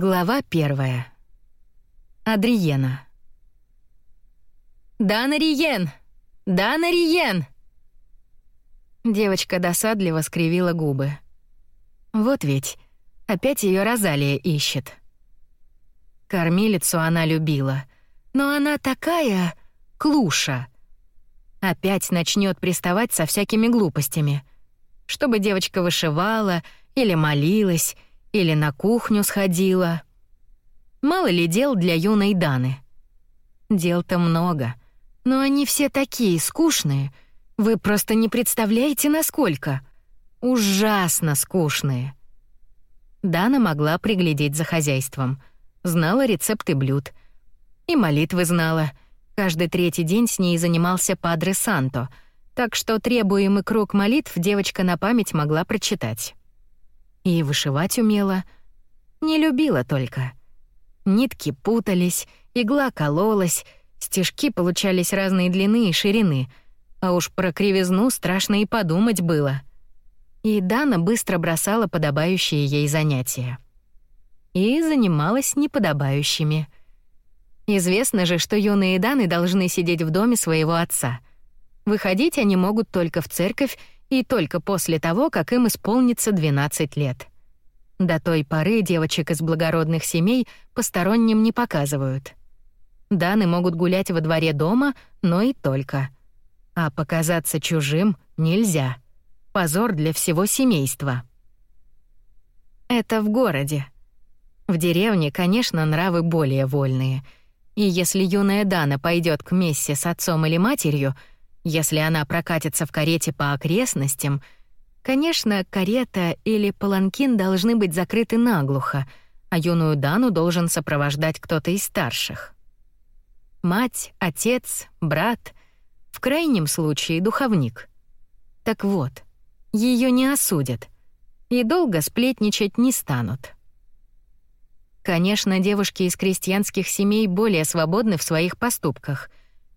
Глава первая. Адриена. «Дана Риен! Дана Риен!» Девочка досадливо скривила губы. Вот ведь, опять ее Розалия ищет. Кормилицу она любила, но она такая клуша. Опять начнет приставать со всякими глупостями. Чтобы девочка вышивала или молилась, или на кухню сходила. Мало ли дел для юной Даны. Дел-то много, но они все такие скучные. Вы просто не представляете, насколько. Ужасно скучные. Дана могла приглядеть за хозяйством. Знала рецепты блюд. И молитвы знала. Каждый третий день с ней занимался Падре Санто, так что требуемый круг молитв девочка на память могла прочитать. И вышивать умела. Не любила только. Нитки путались, игла кололась, стежки получались разной длины и ширины, а уж про кривизну страшно и подумать было. И Дана быстро бросала подобающие ей занятия. И занималась неподобающими. Известно же, что юные Даны должны сидеть в доме своего отца. Выходить они могут только в церковь и только после того, как им исполнится 12 лет. До той поры девочек из благородных семей посторонним не показывают. Даны могут гулять во дворе дома, но и только. А показаться чужим нельзя. Позор для всего семейства. Это в городе. В деревне, конечно, нравы более вольные. И если юная Дана пойдет к мессе с отцом или матерью — если она прокатится в карете по окрестностям, конечно, карета или паланкин должны быть закрыты наглухо, а юную Дану должен сопровождать кто-то из старших. Мать, отец, брат, в крайнем случае духовник. Так вот, ее не осудят и долго сплетничать не станут. Конечно, девушки из крестьянских семей более свободны в своих поступках.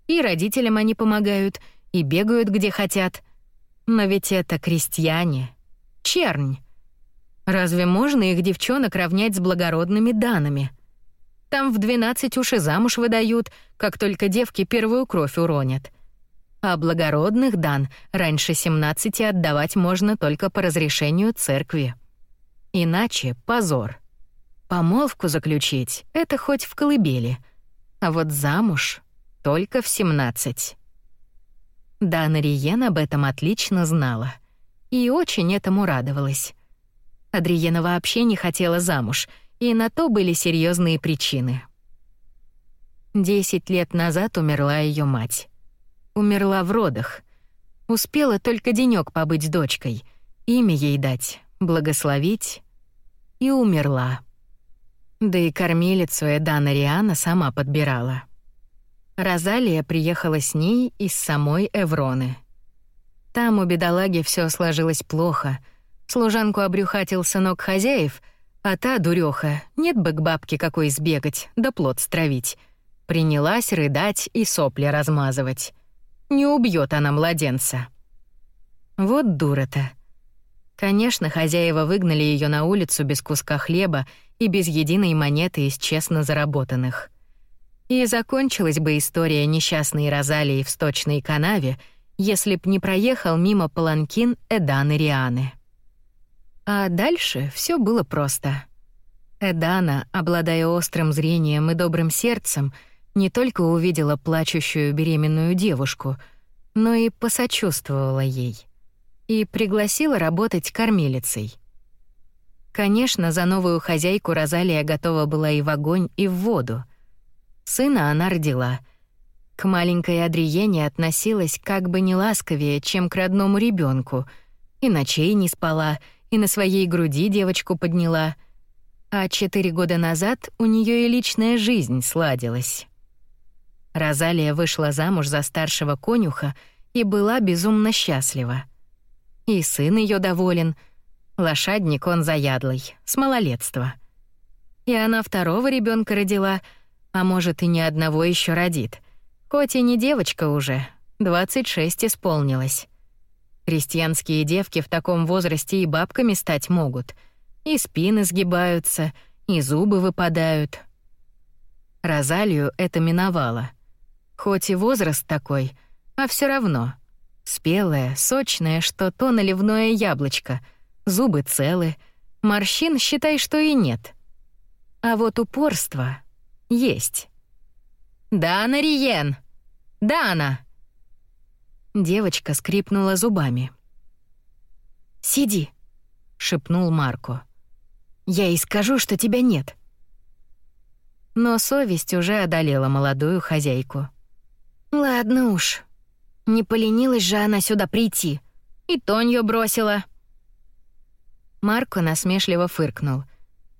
И родителям они помогают, и бегают где хотят. Но ведь это крестьяне. Чернь. Разве можно их девчонок равнять с благородными данами? Там в 12 уж и замуж выдают, как только девки первую кровь уронят. А благородных дан раньше 17 отдавать можно только по разрешению церкви. Иначе позор. Помолвку заключить — это хоть в колыбели, а вот замуж — только в 17. Дана Риен об этом отлично знала и очень этому радовалась. Адриена вообще не хотела замуж, и на то были серьезные причины. Десять лет назад умерла ее мать. Умерла в родах. Успела только денёк побыть с дочкой, имя ей дать, благословить, и умерла. Да и кормилицу Эдана Риана сама подбирала. Розалия приехала с ней из самой Эвроны. Там у бедолаги все сложилось плохо. Служанку обрюхатил сынок хозяев, а та дурёха, нет бы к бабке какой сбегать, да плод стравить. Принялась рыдать и сопли размазывать. Не убьет она младенца. Вот дура-то. Конечно, хозяева выгнали ее на улицу без куска хлеба и без единой монеты из честно заработанных. И закончилась бы история несчастной Розалии в сточной канаве, если б не проехал мимо паланкин Эданы Рианы. А дальше все было просто. Эдана, обладая острым зрением и добрым сердцем, не только увидела плачущую беременную девушку, но и посочувствовала ей. И пригласила работать кормилицей. Конечно, за новую хозяйку Розалия готова была и в огонь, и в воду — Сына она родила. К маленькой Адриене относилась как бы не ласковее, чем к родному ребенку, и ночей не спала, и на своей груди девочку подняла. А четыре года назад у нее и личная жизнь сладилась. Розалия вышла замуж за старшего конюха и была безумно счастлива. И сын ее доволен. Лошадник он заядлый, с малолетства. И она второго ребенка родила — а может, и ни одного еще родит. Хоть и не девочка уже, 26 исполнилось. Крестьянские девки в таком возрасте и бабками стать могут. И спины сгибаются, и зубы выпадают. Розалию это миновало. Хоть и возраст такой, а все равно. Спелое, сочное, что то наливное яблочко, зубы целы, морщин считай, что и нет. А вот упорство есть. «Дана Риен! Дана!» Девочка скрипнула зубами. «Сиди», — шепнул Марко. «Я и скажу, что тебя нет». Но совесть уже одолела молодую хозяйку. «Ладно уж. Не поленилась же она сюда прийти. И Тонью бросила». Марко насмешливо фыркнул.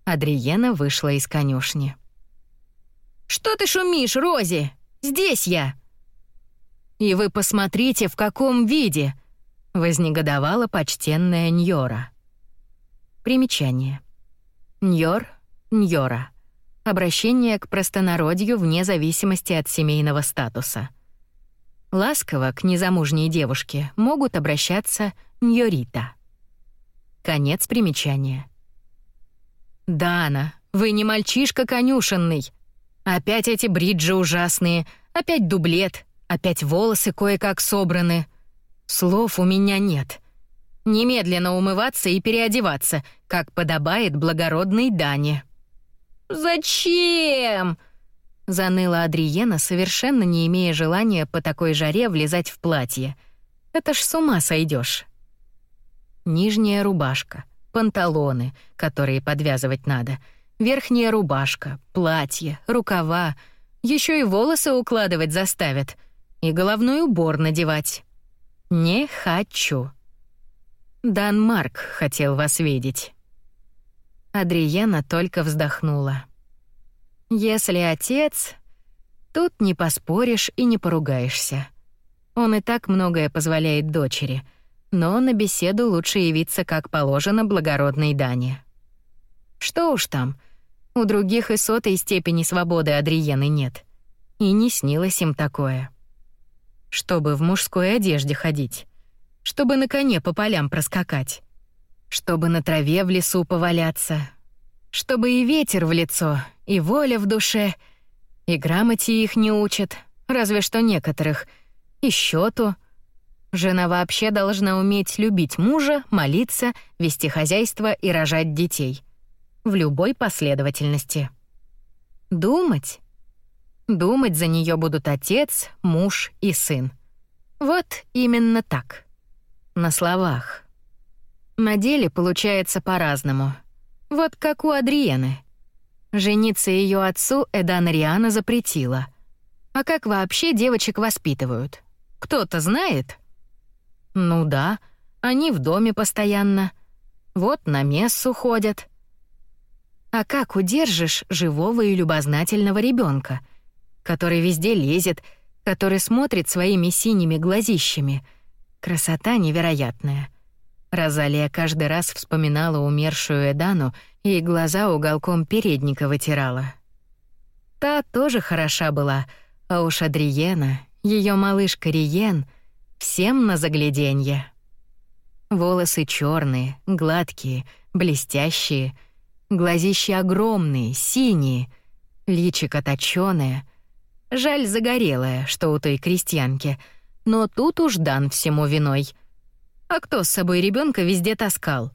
Адриена вышла из конюшни. «Что ты шумишь, Рози? Здесь я!» «И вы посмотрите, в каком виде!» — вознегодовала почтенная Ньора. Примечание. Ньор, Ньора. Обращение к простонародью вне зависимости от семейного статуса. Ласково к незамужней девушке могут обращаться Ньорита. Конец примечания. «Дана, вы не мальчишка конюшенный!» Опять эти бриджи ужасные, опять дублет, опять волосы кое-как собраны. Слов у меня нет. Немедленно умываться и переодеваться, как подобает благородной Дане. «Зачем?» — заныла Адриена, совершенно не имея желания по такой жаре влезать в платье. «Это ж с ума сойдешь. Нижняя рубашка, панталоны, которые подвязывать надо — Верхняя рубашка, платье, рукава. Еще и волосы укладывать заставят. И головной убор надевать. Не хочу. Дан хотел вас видеть. Адриена только вздохнула. Если отец, тут не поспоришь и не поругаешься. Он и так многое позволяет дочери, но на беседу лучше явиться как положено благородной Дане. Что уж там — у других и сотой степени свободы Адриены нет. И не снилось им такое. Чтобы в мужской одежде ходить. Чтобы на коне по полям проскакать. Чтобы на траве в лесу поваляться. Чтобы и ветер в лицо, и воля в душе. И грамоте их не учат, разве что некоторых. И счету. Жена вообще должна уметь любить мужа, молиться, вести хозяйство и рожать детей — в любой последовательности. Думать. Думать за нее будут отец, муж и сын. Вот именно так. На словах. На деле получается по-разному. Вот как у Адриены. Жениться ее отцу Эдан Риана запретила. А как вообще девочек воспитывают? Кто-то знает? Ну да, они в доме постоянно. Вот на мессу ходят. А как удержишь живого и любознательного ребенка, который везде лезет, который смотрит своими синими глазищами? Красота невероятная. Розалия каждый раз вспоминала умершую Эдану и глаза уголком передника вытирала. Та тоже хороша была, а уж Адриена, ее малышка Риен, всем на загляденье. Волосы черные, гладкие, блестящие — Глазища огромные, синие, личико точёное. Жаль загорелое, что у той крестьянки, но тут уж дан всему виной. А кто с собой ребенка везде таскал?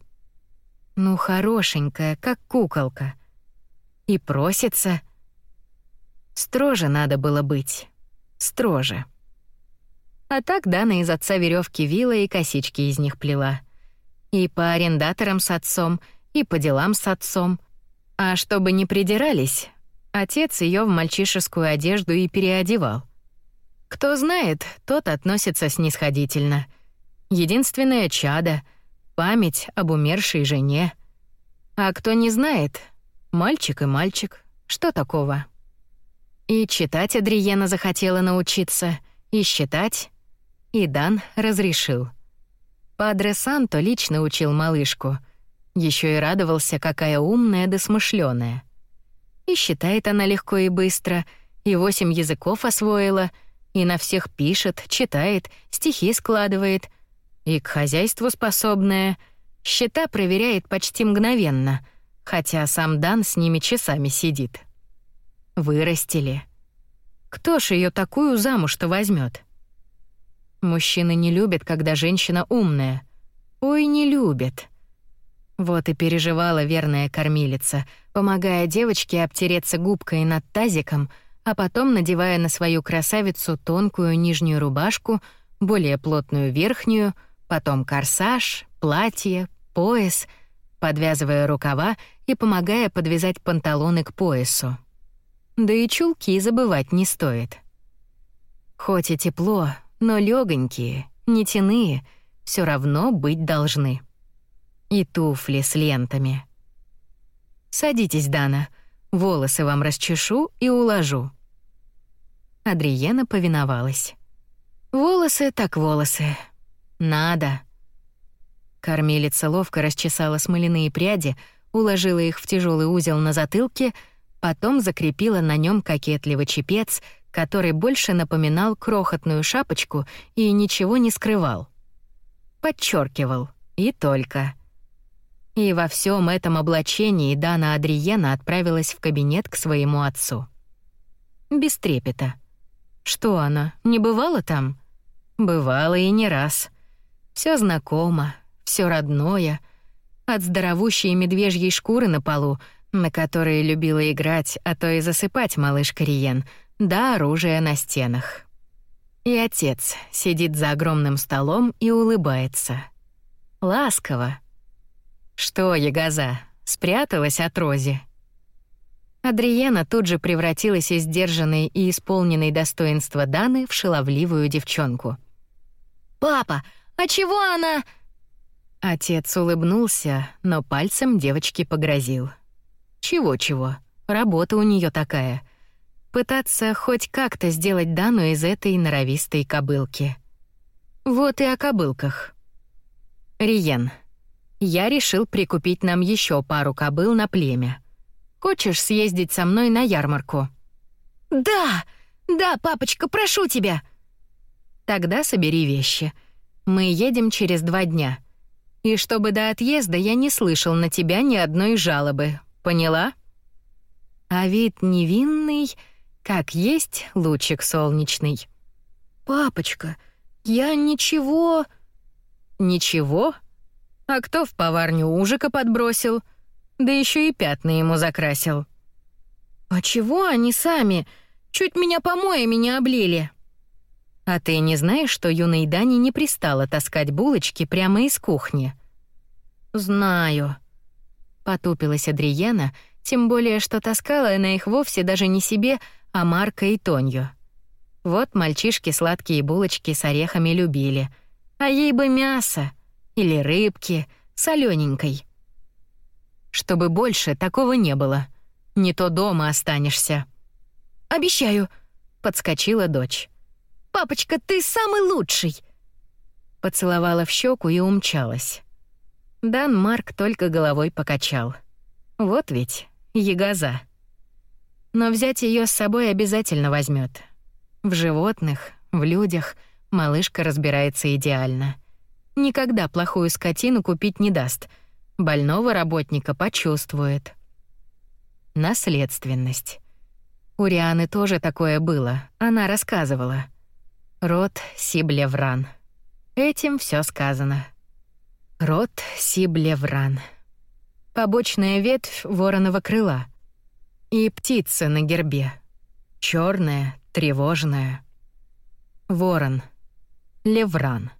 Ну, хорошенькая, как куколка. И просится. Строже надо было быть. Строже. А так Дана из отца веревки вила и косички из них плела. И по арендаторам с отцом — и по делам с отцом. А чтобы не придирались, отец ее в мальчишескую одежду и переодевал. Кто знает, тот относится снисходительно. Единственное чадо — память об умершей жене. А кто не знает, мальчик и мальчик, что такого? И читать Адриена захотела научиться, и считать, и Дан разрешил. Падре Санто лично учил малышку — еще и радовался, какая умная да смышленая. И считает она легко и быстро, и восемь языков освоила, и на всех пишет, читает, стихи складывает, и к хозяйству способная, счета проверяет почти мгновенно, хотя сам Дан с ними часами сидит. Вырастили. Кто ж ее такую замуж-то возьмет? Мужчины не любят, когда женщина умная. Ой, не любят. Вот и переживала верная кормилица, помогая девочке обтереться губкой над тазиком, а потом надевая на свою красавицу тонкую нижнюю рубашку, более плотную верхнюю, потом корсаж, платье, пояс, подвязывая рукава и помогая подвязать панталоны к поясу. Да и чулки забывать не стоит. Хоть и тепло, но легонькие, нетяные, все равно быть должны. И туфли с лентами. Садитесь, Дана. Волосы вам расчешу и уложу. Адриена повиновалась. Волосы так волосы. Надо. Кормилица ловко расчесала смоляные пряди, уложила их в тяжелый узел на затылке, потом закрепила на нем кокетливый чепец, который больше напоминал крохотную шапочку и ничего не скрывал. Подчеркивал. И только. И во всем этом облачении Дана Адриена отправилась в кабинет к своему отцу. Без трепета. Что она, не бывала там? Бывала и не раз. Все знакомо, все родное. От здоровущей медвежьей шкуры на полу, на которой любила играть, а то и засыпать малыш Кориен, до оружия на стенах. И отец сидит за огромным столом и улыбается. Ласково, «Что, Ягоза, спряталась от Рози?» Адриена тут же превратилась из сдержанной и исполненной достоинства Даны в шаловливую девчонку. «Папа, а чего она...» Отец улыбнулся, но пальцем девочке погрозил. «Чего-чего, работа у нее такая. Пытаться хоть как-то сделать Дану из этой норовистой кобылки. Вот и о кобылках. Риен, я решил прикупить нам еще пару кобыл на племя. Хочешь съездить со мной на ярмарку?» «Да! Да, папочка, прошу тебя!» «Тогда собери вещи. Мы едем через два дня. И чтобы до отъезда я не слышал на тебя ни одной жалобы. Поняла?» А вид невинный, как есть лучик солнечный. «Папочка, я ничего...» «Ничего?» А кто в поварню ужика подбросил? Да еще и пятна ему закрасил. А чего они сами? Чуть меня помоями не облили. А ты не знаешь, что юной Дане не пристало таскать булочки прямо из кухни? Знаю. Потупилась Адриена, тем более, что таскала она их вовсе даже не себе, а Марка и Тонью. Вот мальчишки сладкие булочки с орехами любили. А ей бы мясо или рыбки, солёненькой. Чтобы больше такого не было. Не то дома останешься. Обещаю, подскочила дочь. Папочка, ты самый лучший. Поцеловала в щеку и умчалась. Дан Марк только головой покачал. Вот ведь ягоза. Но взять ее с собой обязательно возьмет. В животных, в людях малышка разбирается идеально никогда плохую скотину купить не даст. Больного работника почувствует. Наследственность. У Рианы тоже такое было, она рассказывала. Род Сиблевран. Этим все сказано. Род Сиблевран. Побочная ветвь вороного крыла. И птица на гербе. черная, тревожная. Ворон. Левран.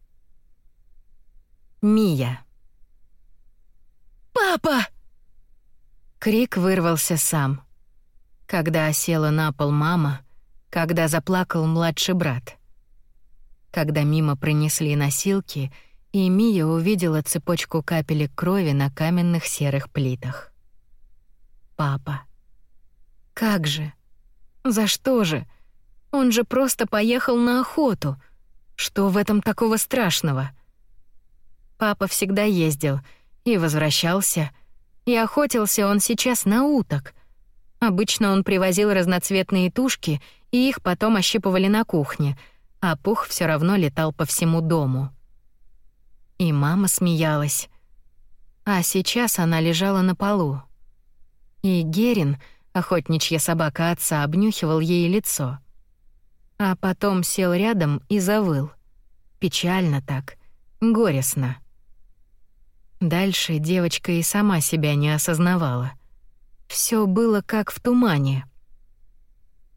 Мия. «Папа!» Крик вырвался сам. Когда осела на пол мама, когда заплакал младший брат. Когда мимо пронесли носилки, и Мия увидела цепочку капелек крови на каменных серых плитах. Папа. Как же? За что же? Он же просто поехал на охоту. Что в этом такого страшного? Папа всегда ездил и возвращался. И охотился он сейчас на уток. Обычно он привозил разноцветные тушки, и их потом ощипывали на кухне, а пух все равно летал по всему дому. И мама смеялась. А сейчас она лежала на полу, И Герин, охотничья собака отца, обнюхивал ей лицо. А потом сел рядом и завыл. Печально так, горестно. Дальше девочка и сама себя не осознавала. Все было как в тумане.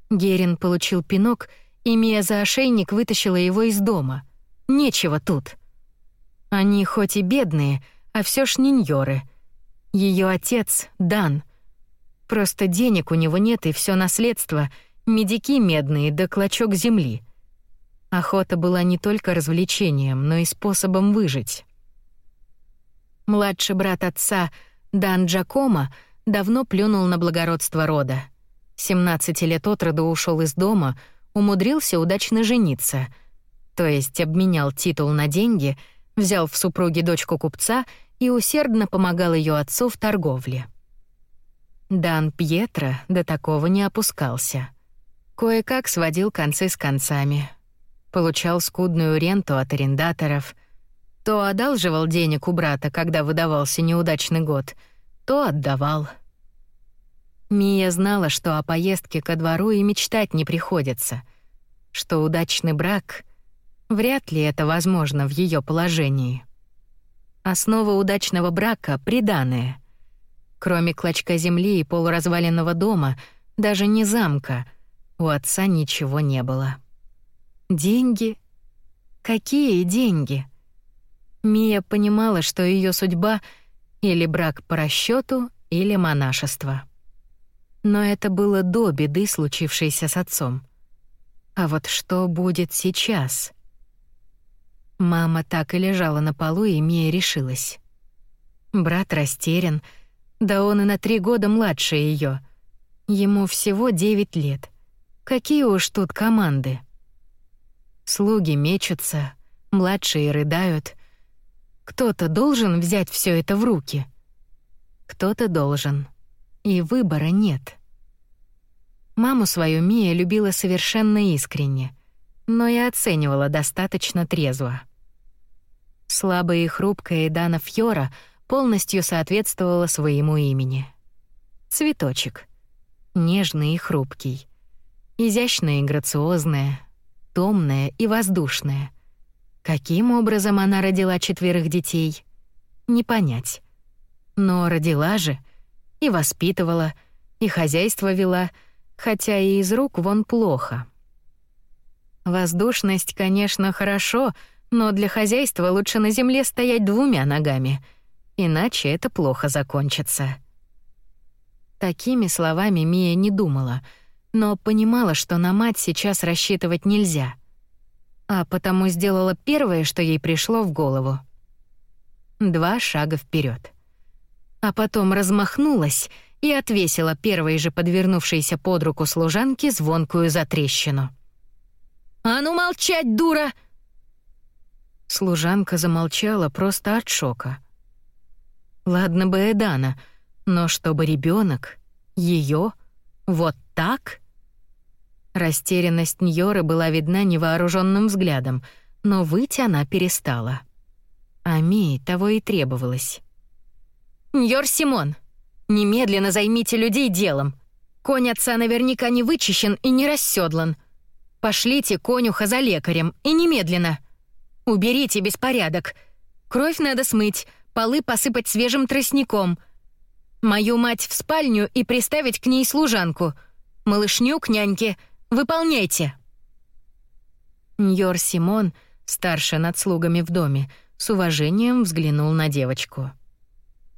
Герин получил пинок, и Мия за ошейник вытащила его из дома. Нечего тут. Они хоть и бедные, а все ж ниньоры. Ее отец — Дан. Просто денег у него нет, и все наследство — медики медные да клочок земли. Охота была не только развлечением, но и способом выжить. Младший брат отца, Дан Джакома, давно плюнул на благородство рода. 17 лет от роду ушел из дома, умудрился удачно жениться, то есть обменял титул на деньги, взял в супруги дочку купца и усердно помогал ее отцу в торговле. Дан Пьетро до такого не опускался. Кое-как сводил концы с концами. Получал скудную ренту от арендаторов — то одалживал денег у брата, когда выдавался неудачный год, то отдавал. Мия знала, что о поездке ко двору и мечтать не приходится, что удачный брак — вряд ли это возможно в ее положении. Основа удачного брака — приданое. Кроме клочка земли и полуразваленного дома, даже не замка, у отца ничего не было. Деньги? Какие деньги? Мия понимала, что ее судьба или брак по расчету, или монашество. Но это было до беды, случившейся с отцом. А вот что будет сейчас? Мама так и лежала на полу, и Мия решилась. Брат растерян, да он и на три года младше ее. Ему всего девять лет. Какие уж тут команды. Слуги мечутся, младшие рыдают, кто-то должен взять все это в руки. Кто-то должен. И выбора нет. Маму свою Мия любила совершенно искренне, но и оценивала достаточно трезво. Слабая и хрупкая Дана Фьора полностью соответствовала своему имени. Цветочек. Нежный и хрупкий. Изящная и грациозная, томная и воздушная — Каким образом она родила четверых детей? Не понять. Но родила же, и воспитывала, и хозяйство вела, хотя и из рук вон плохо. Воздушность, конечно, хорошо, но для хозяйства лучше на земле стоять двумя ногами, иначе это плохо закончится. Такими словами Мия не думала, но понимала, что на мать сейчас рассчитывать нельзя а потому сделала первое, что ей пришло в голову. Два шага вперед, А потом размахнулась и отвесила первой же подвернувшейся под руку служанке звонкую затрещину. «А ну молчать, дура!» Служанка замолчала просто от шока. Ладно бы Эдана, но чтобы ребенок, ее, вот так — Растерянность Ньоры была видна невооруженным взглядом, но выть она перестала. А Мии того и требовалось. «Ньор Симон, немедленно займите людей делом. Конь отца наверняка не вычищен и не расседлан. Пошлите конюха за лекарем, и немедленно. Уберите беспорядок. Кровь надо смыть, полы посыпать свежим тростником. Мою мать в спальню и приставить к ней служанку. Малышню к няньке — Выполняйте!» Ньор Симон, старший над слугами в доме, с уважением взглянул на девочку.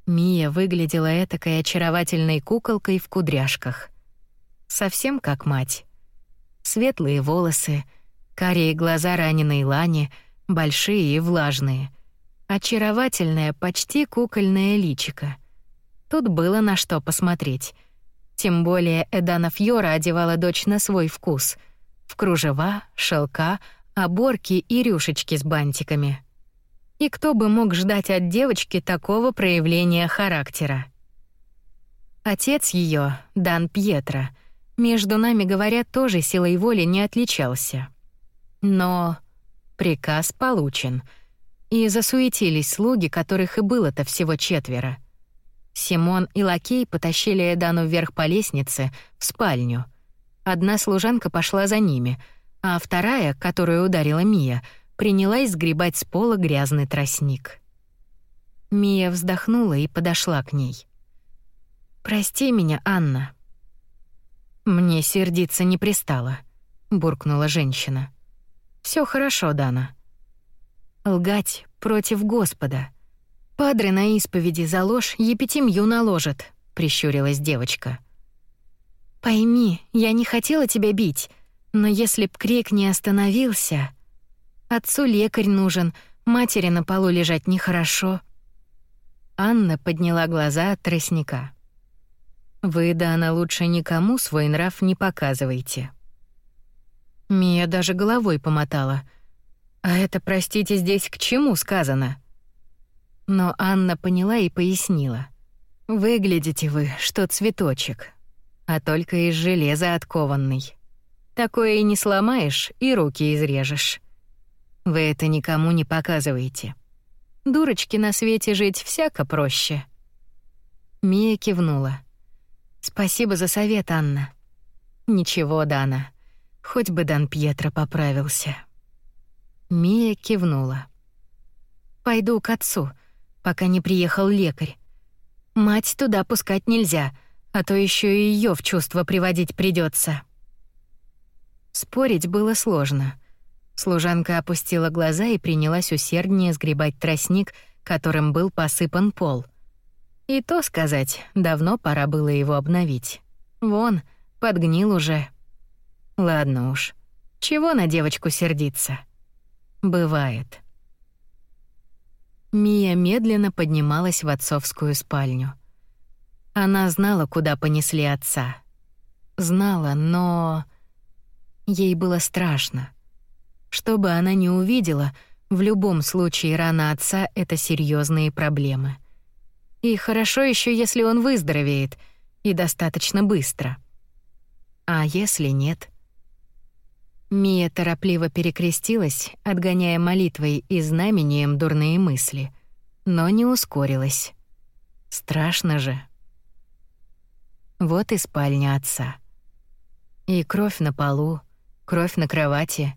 Мия выглядела этакой очаровательной куколкой в кудряшках. Совсем как мать. Светлые волосы, карие глаза раненой Лани, большие и влажные. Очаровательное, почти кукольное личико. Тут было на что посмотреть — тем более Эдана Фьора одевала дочь на свой вкус. В кружева, шелка, оборки и рюшечки с бантиками. И кто бы мог ждать от девочки такого проявления характера? Отец ее, Дан Пьетро, между нами говоря, тоже силой воли не отличался. Но приказ получен, и засуетились слуги, которых и было-то всего четверо. Симон и Лакей потащили Эдану вверх по лестнице, в спальню. Одна служанка пошла за ними, а вторая, которую ударила Мия, принялась сгребать с пола грязный тростник. Мия вздохнула и подошла к ней. «Прости меня, Анна». «Мне сердиться не пристало», — буркнула женщина. Все хорошо, Дана». «Лгать против Господа. Падре на исповеди за ложь епитимью наложит», — прищурилась девочка. «Пойми, я не хотела тебя бить, но если б крик не остановился...» Отцу лекарь нужен, матери на полу лежать нехорошо. Анна подняла глаза от тростника. «Вы, да она лучше никому свой нрав не показывайте». Мия даже головой помотала. «А это, простите, здесь к чему сказано?» Но Анна поняла и пояснила. «Выглядите вы, что цветочек, а только из железа откованный. Такое и не сломаешь, и руки изрежешь. Вы это никому не показываете. Дурочки на свете жить всяко проще». Мия кивнула. «Спасибо за совет, Анна». «Ничего, Дана. Хоть бы Дан Пьетро поправился». Мия кивнула. «Пойду к отцу, пока не приехал лекарь. Мать туда пускать нельзя, а то еще и ее в чувство приводить придется. Спорить было сложно. Служанка опустила глаза и принялась усерднее сгребать тростник, которым был посыпан пол. И то сказать, давно пора было его обновить. Вон, подгнил уже. Ладно уж. Чего на девочку сердиться? Бывает. Мия медленно поднималась в отцовскую спальню. Она знала, куда понесли отца. Знала, но ей было страшно. Что бы она ни увидела, в любом случае рана отца — это серьезные проблемы. И хорошо еще, если он выздоровеет, и достаточно быстро. А если нет? Мия торопливо перекрестилась, отгоняя молитвой и знамением дурные мысли, но не ускорилась. Страшно же. Вот и спальня отца. И кровь на полу, кровь на кровати,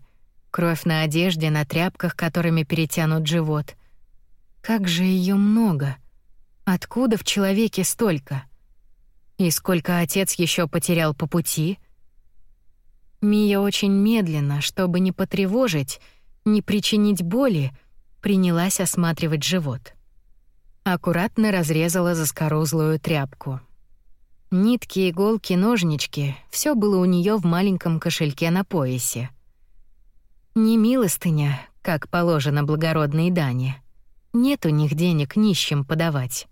кровь на одежде, на тряпках, которыми перетянут живот. Как же ее много! Откуда в человеке столько? И сколько отец еще потерял по пути — Мия очень медленно, чтобы не потревожить, не причинить боли, принялась осматривать живот. Аккуратно разрезала заскорузлую тряпку. Нитки, иголки, ножнички — все было у нее в маленьком кошельке на поясе. Не милостыня, как положено благородной дане. Нет у них денег нищим подавать.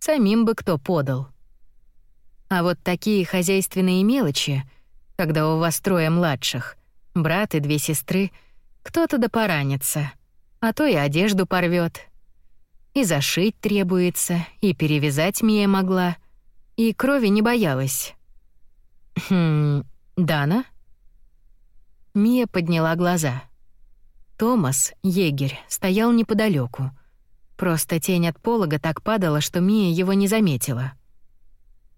Самим бы кто подал. А вот такие хозяйственные мелочи — когда у вас трое младших, брат и две сестры, кто-то да поранится, а то и одежду порвет. И зашить требуется, и перевязать Мия могла, и крови не боялась. Хм, Дана? Мия подняла глаза. Томас, егерь, стоял неподалеку. Просто тень от полога так падала, что Мия его не заметила.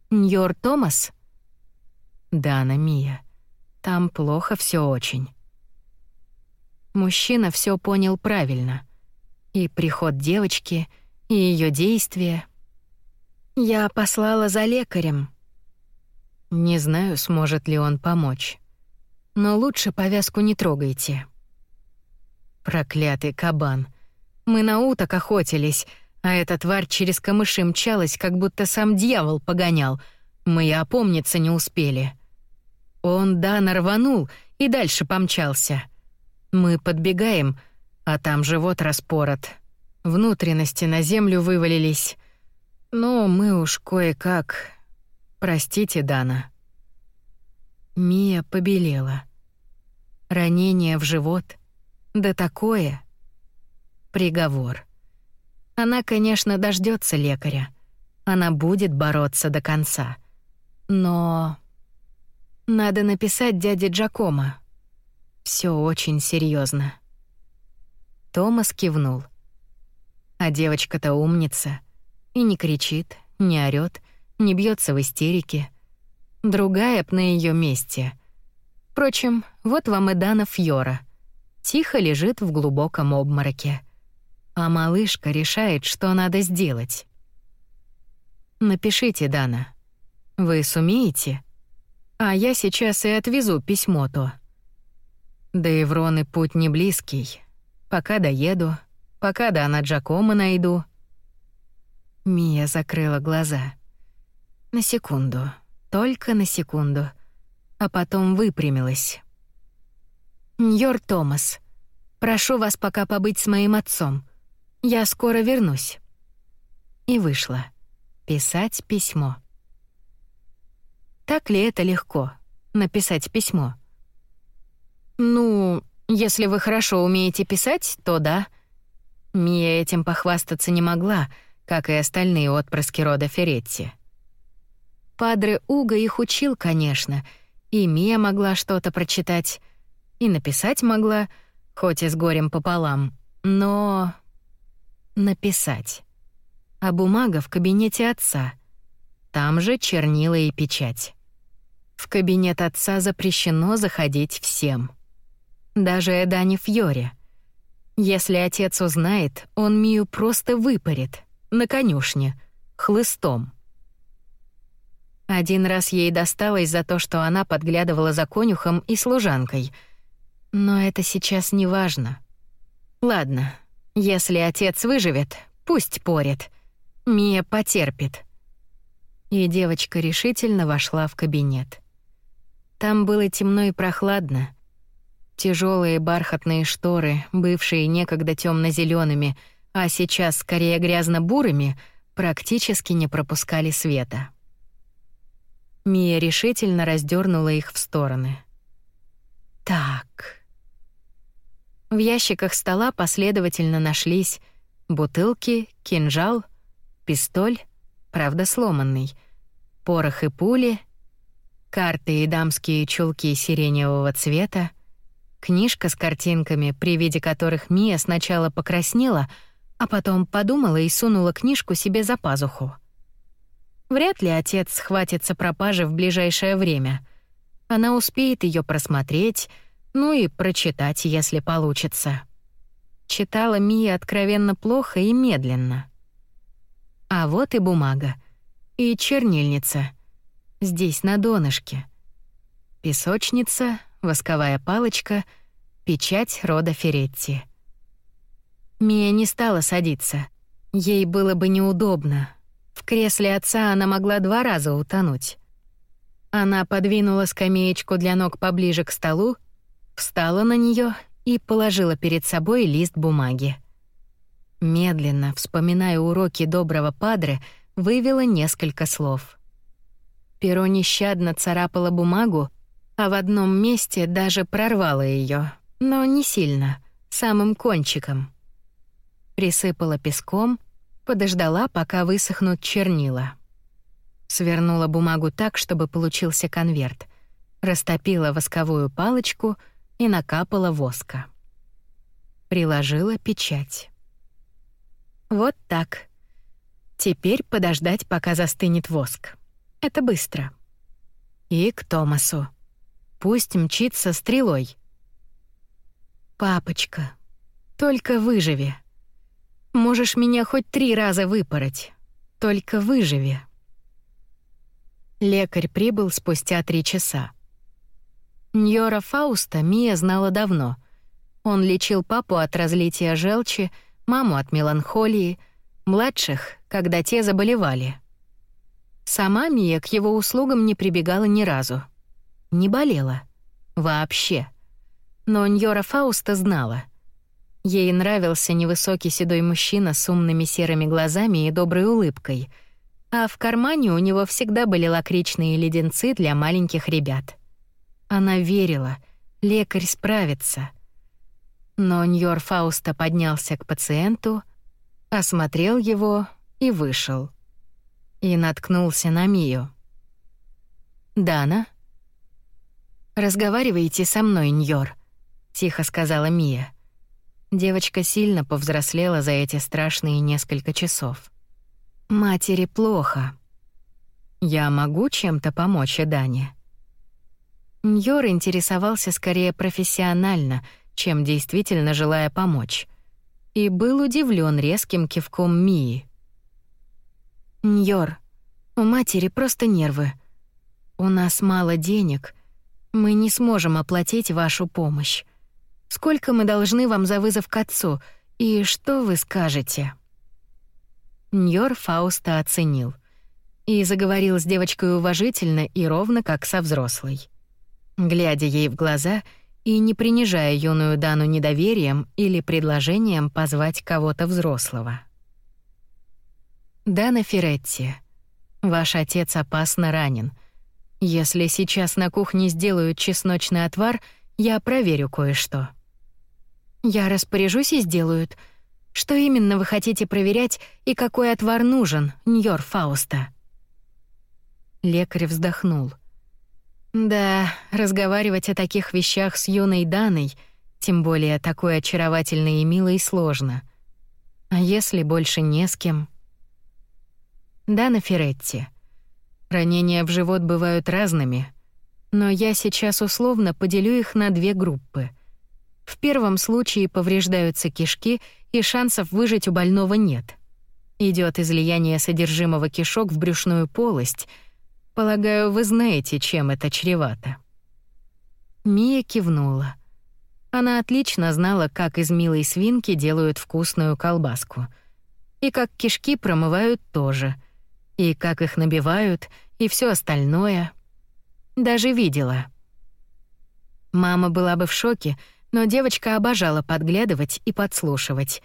«Ньор Томас?» Дана Мия. Там плохо все очень. Мужчина все понял правильно. И приход девочки, и ее действия. Я послала за лекарем. Не знаю, сможет ли он помочь. Но лучше повязку не трогайте. Проклятый кабан. Мы на уток охотились, а эта тварь через камыши мчалась, как будто сам дьявол погонял. Мы и опомниться не успели. Он, да, нарванул и дальше помчался. Мы подбегаем, а там живот распорот. Внутренности на землю вывалились. Но мы уж кое-как... Простите, Дана. Мия побелела. Ранение в живот. Да такое. Приговор. Она, конечно, дождется лекаря. Она будет бороться до конца. Но надо написать дяде Джакомо. Все очень серьезно. Томас кивнул. А девочка-то умница. И не кричит, не орёт, не бьется в истерике. Другая б на ее месте. Впрочем, вот вам и Дана Фьора. Тихо лежит в глубоком обмороке. А малышка решает, что надо сделать. Напишите, Дана. Вы сумеете? А я сейчас и отвезу письмо то. До Евроны путь не близкий. Пока доеду, пока до Анна Джакома найду. Мия закрыла глаза. На секунду, только на секунду, а потом выпрямилась. «Ньор Томас, прошу вас пока побыть с моим отцом. Я скоро вернусь». И вышла. Писать письмо. Так ли это легко — написать письмо? Ну, если вы хорошо умеете писать, то да. Мия этим похвастаться не могла, как и остальные отпрыски рода Феретти. Падре Уга их учил, конечно, и Мия могла что-то прочитать, и написать могла, хоть и с горем пополам, но... Написать а бумага в кабинете отца. Там же чернила и печать. В кабинет отца запрещено заходить всем. Даже Эдани Фьоре. Если отец узнает, он Мию просто выпарит. На конюшне. Хлыстом. Один раз ей досталось за то, что она подглядывала за конюхом и служанкой. Но это сейчас не важно. Ладно, если отец выживет, пусть порит. Мия потерпит. И девочка решительно вошла в кабинет. Там было темно и прохладно. Тяжелые бархатные шторы, бывшие некогда темно зелеными а сейчас скорее грязно-бурыми, практически не пропускали света. Мия решительно раздернула их в стороны. Так. В ящиках стола последовательно нашлись бутылки, кинжал, пистоль, правда сломанный, порох и пули, карты и дамские чулки сиреневого цвета, книжка с картинками, при виде которых Мия сначала покраснела, а потом подумала и сунула книжку себе за пазуху. Вряд ли отец схватится пропажи в ближайшее время. Она успеет ее просмотреть, ну и прочитать, если получится. Читала Мия откровенно плохо и медленно. А вот и бумага. И чернильница. Здесь на донышке. Песочница, восковая палочка, печать рода Феретти. Мия не стала садиться. Ей было бы неудобно. В кресле отца она могла два раза утонуть. Она подвинула скамеечку для ног поближе к столу, встала на нее и положила перед собой лист бумаги. Медленно, вспоминая уроки доброго падре, вывела несколько слов. Перо нещадно царапало бумагу, а в одном месте даже прорвало ее, но не сильно, самым кончиком. Присыпала песком, подождала, пока высохнут чернила. Свернула бумагу так, чтобы получился конверт, растопила восковую палочку и накапала воска. Приложила печать. Вот так. Теперь подождать, пока застынет воск. Это быстро. И к Томасу. Пусть мчится стрелой. «Папочка, только выживи. Можешь меня хоть три раза выпороть. Только выживи». Лекарь прибыл спустя три часа. Ньора Фауста Мия знала давно. Он лечил папу от разлития желчи, маму от меланхолии, младших, когда те заболевали. Сама Мия к его услугам не прибегала ни разу. Не болела. Вообще. Но Ньора Фауста знала. Ей нравился невысокий седой мужчина с умными серыми глазами и доброй улыбкой, а в кармане у него всегда были лакричные леденцы для маленьких ребят. Она верила, лекарь справится — но Ньор Фауста поднялся к пациенту, осмотрел его и вышел. И наткнулся на Мию. «Дана?» «Разговаривайте со мной, Ньор», — тихо сказала Мия. Девочка сильно повзрослела за эти страшные несколько часов. Матери плохо. Я могу чем-то помочь Дане. Ньор интересовался скорее профессионально, чем действительно желая помочь. И был удивлен резким кивком Мии. «Ньор, у матери просто нервы. У нас мало денег. Мы не сможем оплатить вашу помощь. Сколько мы должны вам за вызов к отцу, и что вы скажете?» Ньор Фауста оценил и заговорил с девочкой уважительно и ровно, как со взрослой. Глядя ей в глаза и не принижая юную Дану недоверием или предложением позвать кого-то взрослого. «Дана Феретти, ваш отец опасно ранен. Если сейчас на кухне сделают чесночный отвар, я проверю кое-что». «Я распоряжусь и сделают. Что именно вы хотите проверять и какой отвар нужен, Ньор Фауста?» Лекарь вздохнул. Да, разговаривать о таких вещах с юной Даной, тем более такой очаровательной и милой, сложно. А если больше не с кем? Дана Феретти. Ранения в живот бывают разными, но я сейчас условно поделю их на две группы. В первом случае повреждаются кишки, и шансов выжить у больного нет. Идет излияние содержимого кишок в брюшную полость — Полагаю, вы знаете, чем это чревато. Мия кивнула. Она отлично знала, как из милой свинки делают вкусную колбаску. И как кишки промывают тоже. И как их набивают, и все остальное. Даже видела. Мама была бы в шоке, но девочка обожала подглядывать и подслушивать.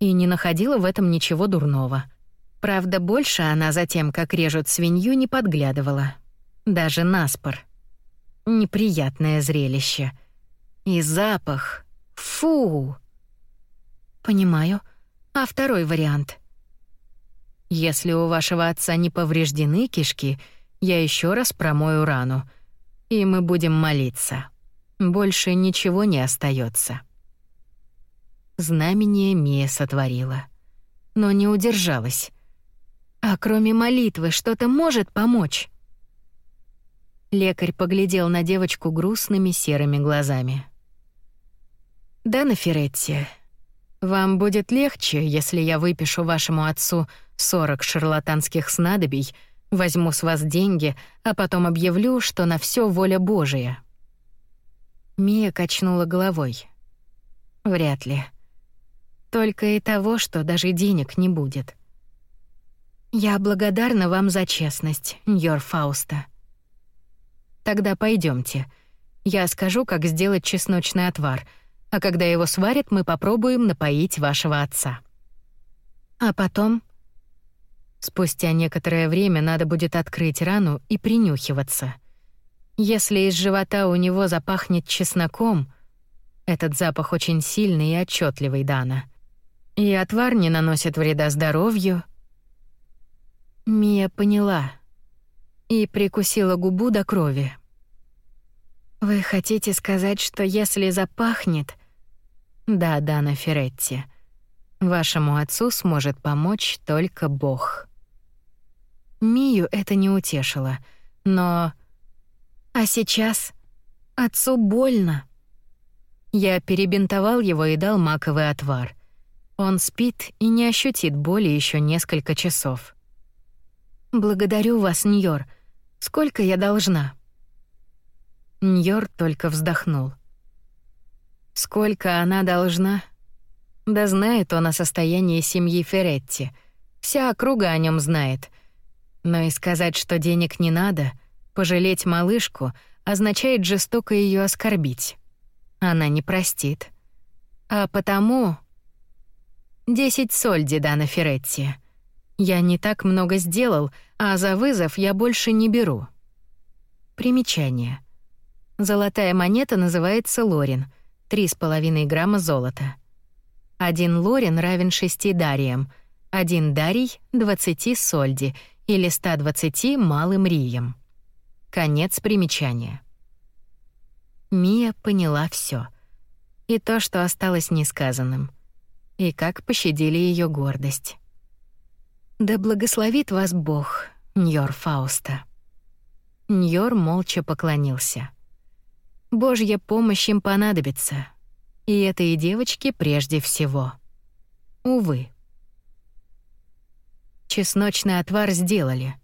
И не находила в этом ничего дурного — Правда, больше она за тем, как режут свинью, не подглядывала. Даже наспор. Неприятное зрелище. И запах. Фу! Понимаю. А второй вариант? Если у вашего отца не повреждены кишки, я еще раз промою рану. И мы будем молиться. Больше ничего не остается. Знамение Мия сотворила. Но не удержалась. А кроме молитвы что-то может помочь? Лекарь поглядел на девочку грустными серыми глазами. «Дана Феретти, вам будет легче, если я выпишу вашему отцу 40 шарлатанских снадобий, возьму с вас деньги, а потом объявлю, что на все воля Божия». Мия качнула головой. «Вряд ли. Только и того, что даже денег не будет. Я благодарна вам за честность, Ньор Фауста. Тогда пойдемте. Я скажу, как сделать чесночный отвар, а когда его сварят, мы попробуем напоить вашего отца. А потом Спустя некоторое время надо будет открыть рану и принюхиваться. Если из живота у него запахнет чесноком, этот запах очень сильный и отчетливый, Дана. И отвар не наносит вреда здоровью, Мия поняла и прикусила губу до крови. «Вы хотите сказать, что если запахнет...» «Да, Дана Феретти, вашему отцу сможет помочь только Бог». Мию это не утешило, но... «А сейчас отцу больно». Я перебинтовал его и дал маковый отвар. Он спит и не ощутит боли еще несколько часов. «Благодарю вас, Ньор. Сколько я должна?» Ньор только вздохнул. «Сколько она должна?» Да знает он о состоянии семьи Феретти. Вся округа о нем знает. Но и сказать, что денег не надо, пожалеть малышку, означает жестоко ее оскорбить. Она не простит. А потому... Десять сольди, Дана Феретти. Я не так много сделал, а за вызов я больше не беру. Примечание. Золотая монета называется лорин, 3,5 грамма золота. Один лорин равен 6 дариям, один дарий — 20 сольди или 120 малым риям. Конец примечания. Мия поняла все, И то, что осталось несказанным. И как пощадили ее гордость. Да благословит вас Бог, Ньор Фауста. Ньор молча поклонился. Божья помощь им понадобится. И этой девочке прежде всего. Увы. Чесночный отвар сделали.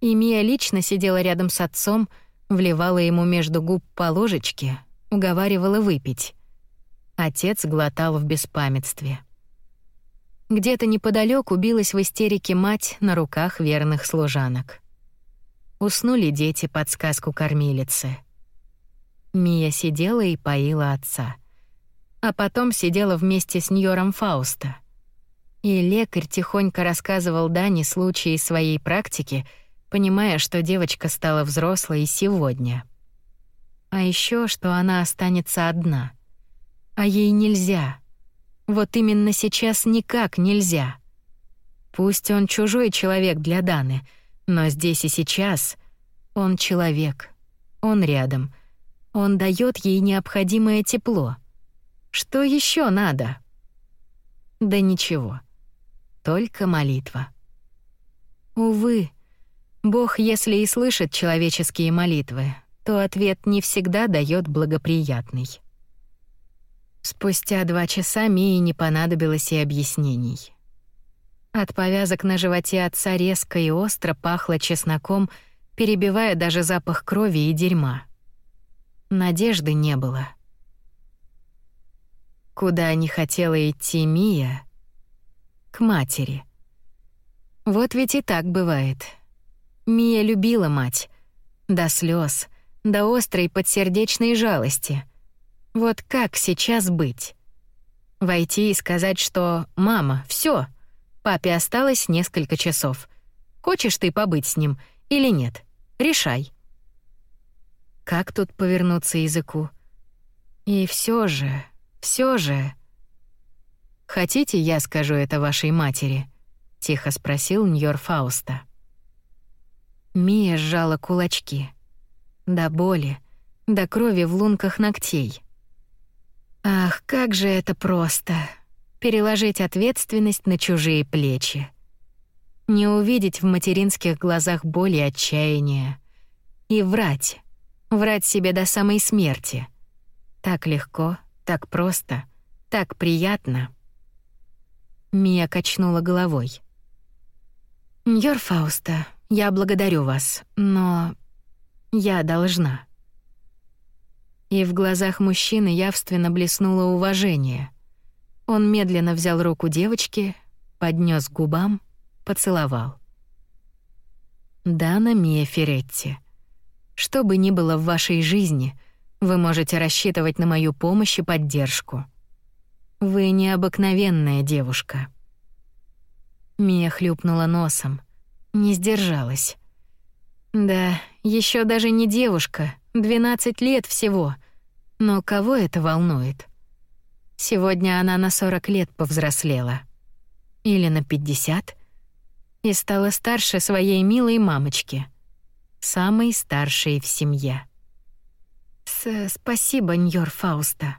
И Мия лично сидела рядом с отцом, вливала ему между губ по ложечке, уговаривала выпить. Отец глотал в беспамятстве. Где-то неподалеку билась в истерике мать на руках верных служанок. Уснули дети под сказку кормилицы. Мия сидела и поила отца. А потом сидела вместе с Ньором Фауста. И лекарь тихонько рассказывал Дане случаи своей практики, понимая, что девочка стала взрослой сегодня. А еще, что она останется одна. А ей нельзя — вот именно сейчас никак нельзя. Пусть он чужой человек для Даны, но здесь и сейчас он человек. Он рядом. Он дает ей необходимое тепло. Что еще надо? Да ничего. Только молитва. Увы, Бог, если и слышит человеческие молитвы, то ответ не всегда дает благоприятный. Спустя два часа Мии не понадобилось и объяснений. От повязок на животе отца резко и остро пахло чесноком, перебивая даже запах крови и дерьма. Надежды не было. Куда не хотела идти Мия? К матери. Вот ведь и так бывает. Мия любила мать. До слез, до острой подсердечной жалости — вот как сейчас быть? Войти и сказать, что «Мама, все, папе осталось несколько часов. Хочешь ты побыть с ним или нет? Решай». Как тут повернуться языку? И все же, все же... «Хотите, я скажу это вашей матери?» — тихо спросил Ньор Фауста. Мия сжала кулачки. До боли, до крови в лунках ногтей. Ах, как же это просто — переложить ответственность на чужие плечи. Не увидеть в материнских глазах боли и отчаяния. И врать. Врать себе до самой смерти. Так легко, так просто, так приятно. Мия качнула головой. «Ньор Фауста, я благодарю вас, но я должна». И в глазах мужчины явственно блеснуло уважение. Он медленно взял руку девочки, поднес к губам, поцеловал. «Дана Мия Феретти, что бы ни было в вашей жизни, вы можете рассчитывать на мою помощь и поддержку. Вы необыкновенная девушка». Мия хлюпнула носом, не сдержалась. Да, еще даже не девушка, 12 лет всего. Но кого это волнует? Сегодня она на 40 лет повзрослела. Или на 50. И стала старше своей милой мамочки. Самой старшей в семье. С «Спасибо, Ньор Фауста».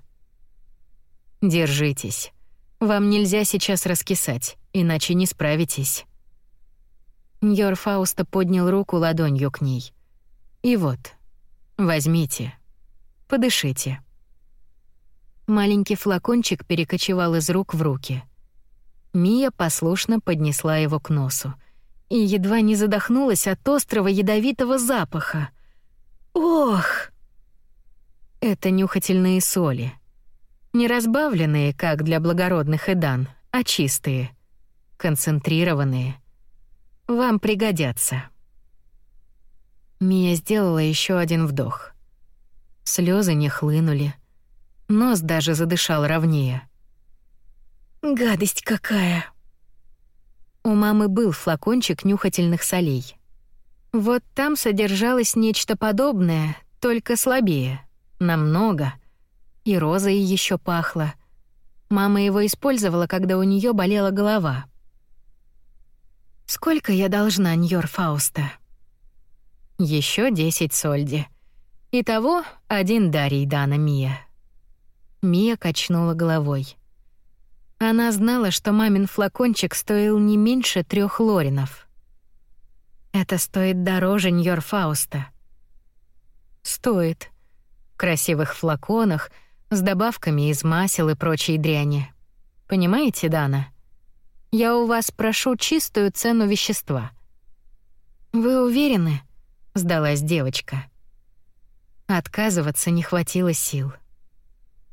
«Держитесь. Вам нельзя сейчас раскисать, иначе не справитесь». Ньор Фауста поднял руку ладонью к ней. «И вот, возьмите, подышите». Маленький флакончик перекочевал из рук в руки. Мия послушно поднесла его к носу и едва не задохнулась от острого ядовитого запаха. «Ох!» Это нюхательные соли. Не разбавленные, как для благородных эдан, а чистые, концентрированные — вам пригодятся». Мия сделала еще один вдох. Слезы не хлынули. Нос даже задышал ровнее. «Гадость какая!» У мамы был флакончик нюхательных солей. Вот там содержалось нечто подобное, только слабее. Намного. И розой еще пахло. Мама его использовала, когда у нее болела голова. Сколько я должна Ньор Фауста? Еще десять сольди. Итого один дарий дана Мия. Мия качнула головой. Она знала, что мамин флакончик стоил не меньше трех лоринов. Это стоит дороже Ньор Фауста. Стоит. В красивых флаконах, с добавками из масел и прочей дряни. Понимаете, Дана? Я у вас прошу чистую цену вещества. Вы уверены? Сдалась девочка. Отказываться не хватило сил.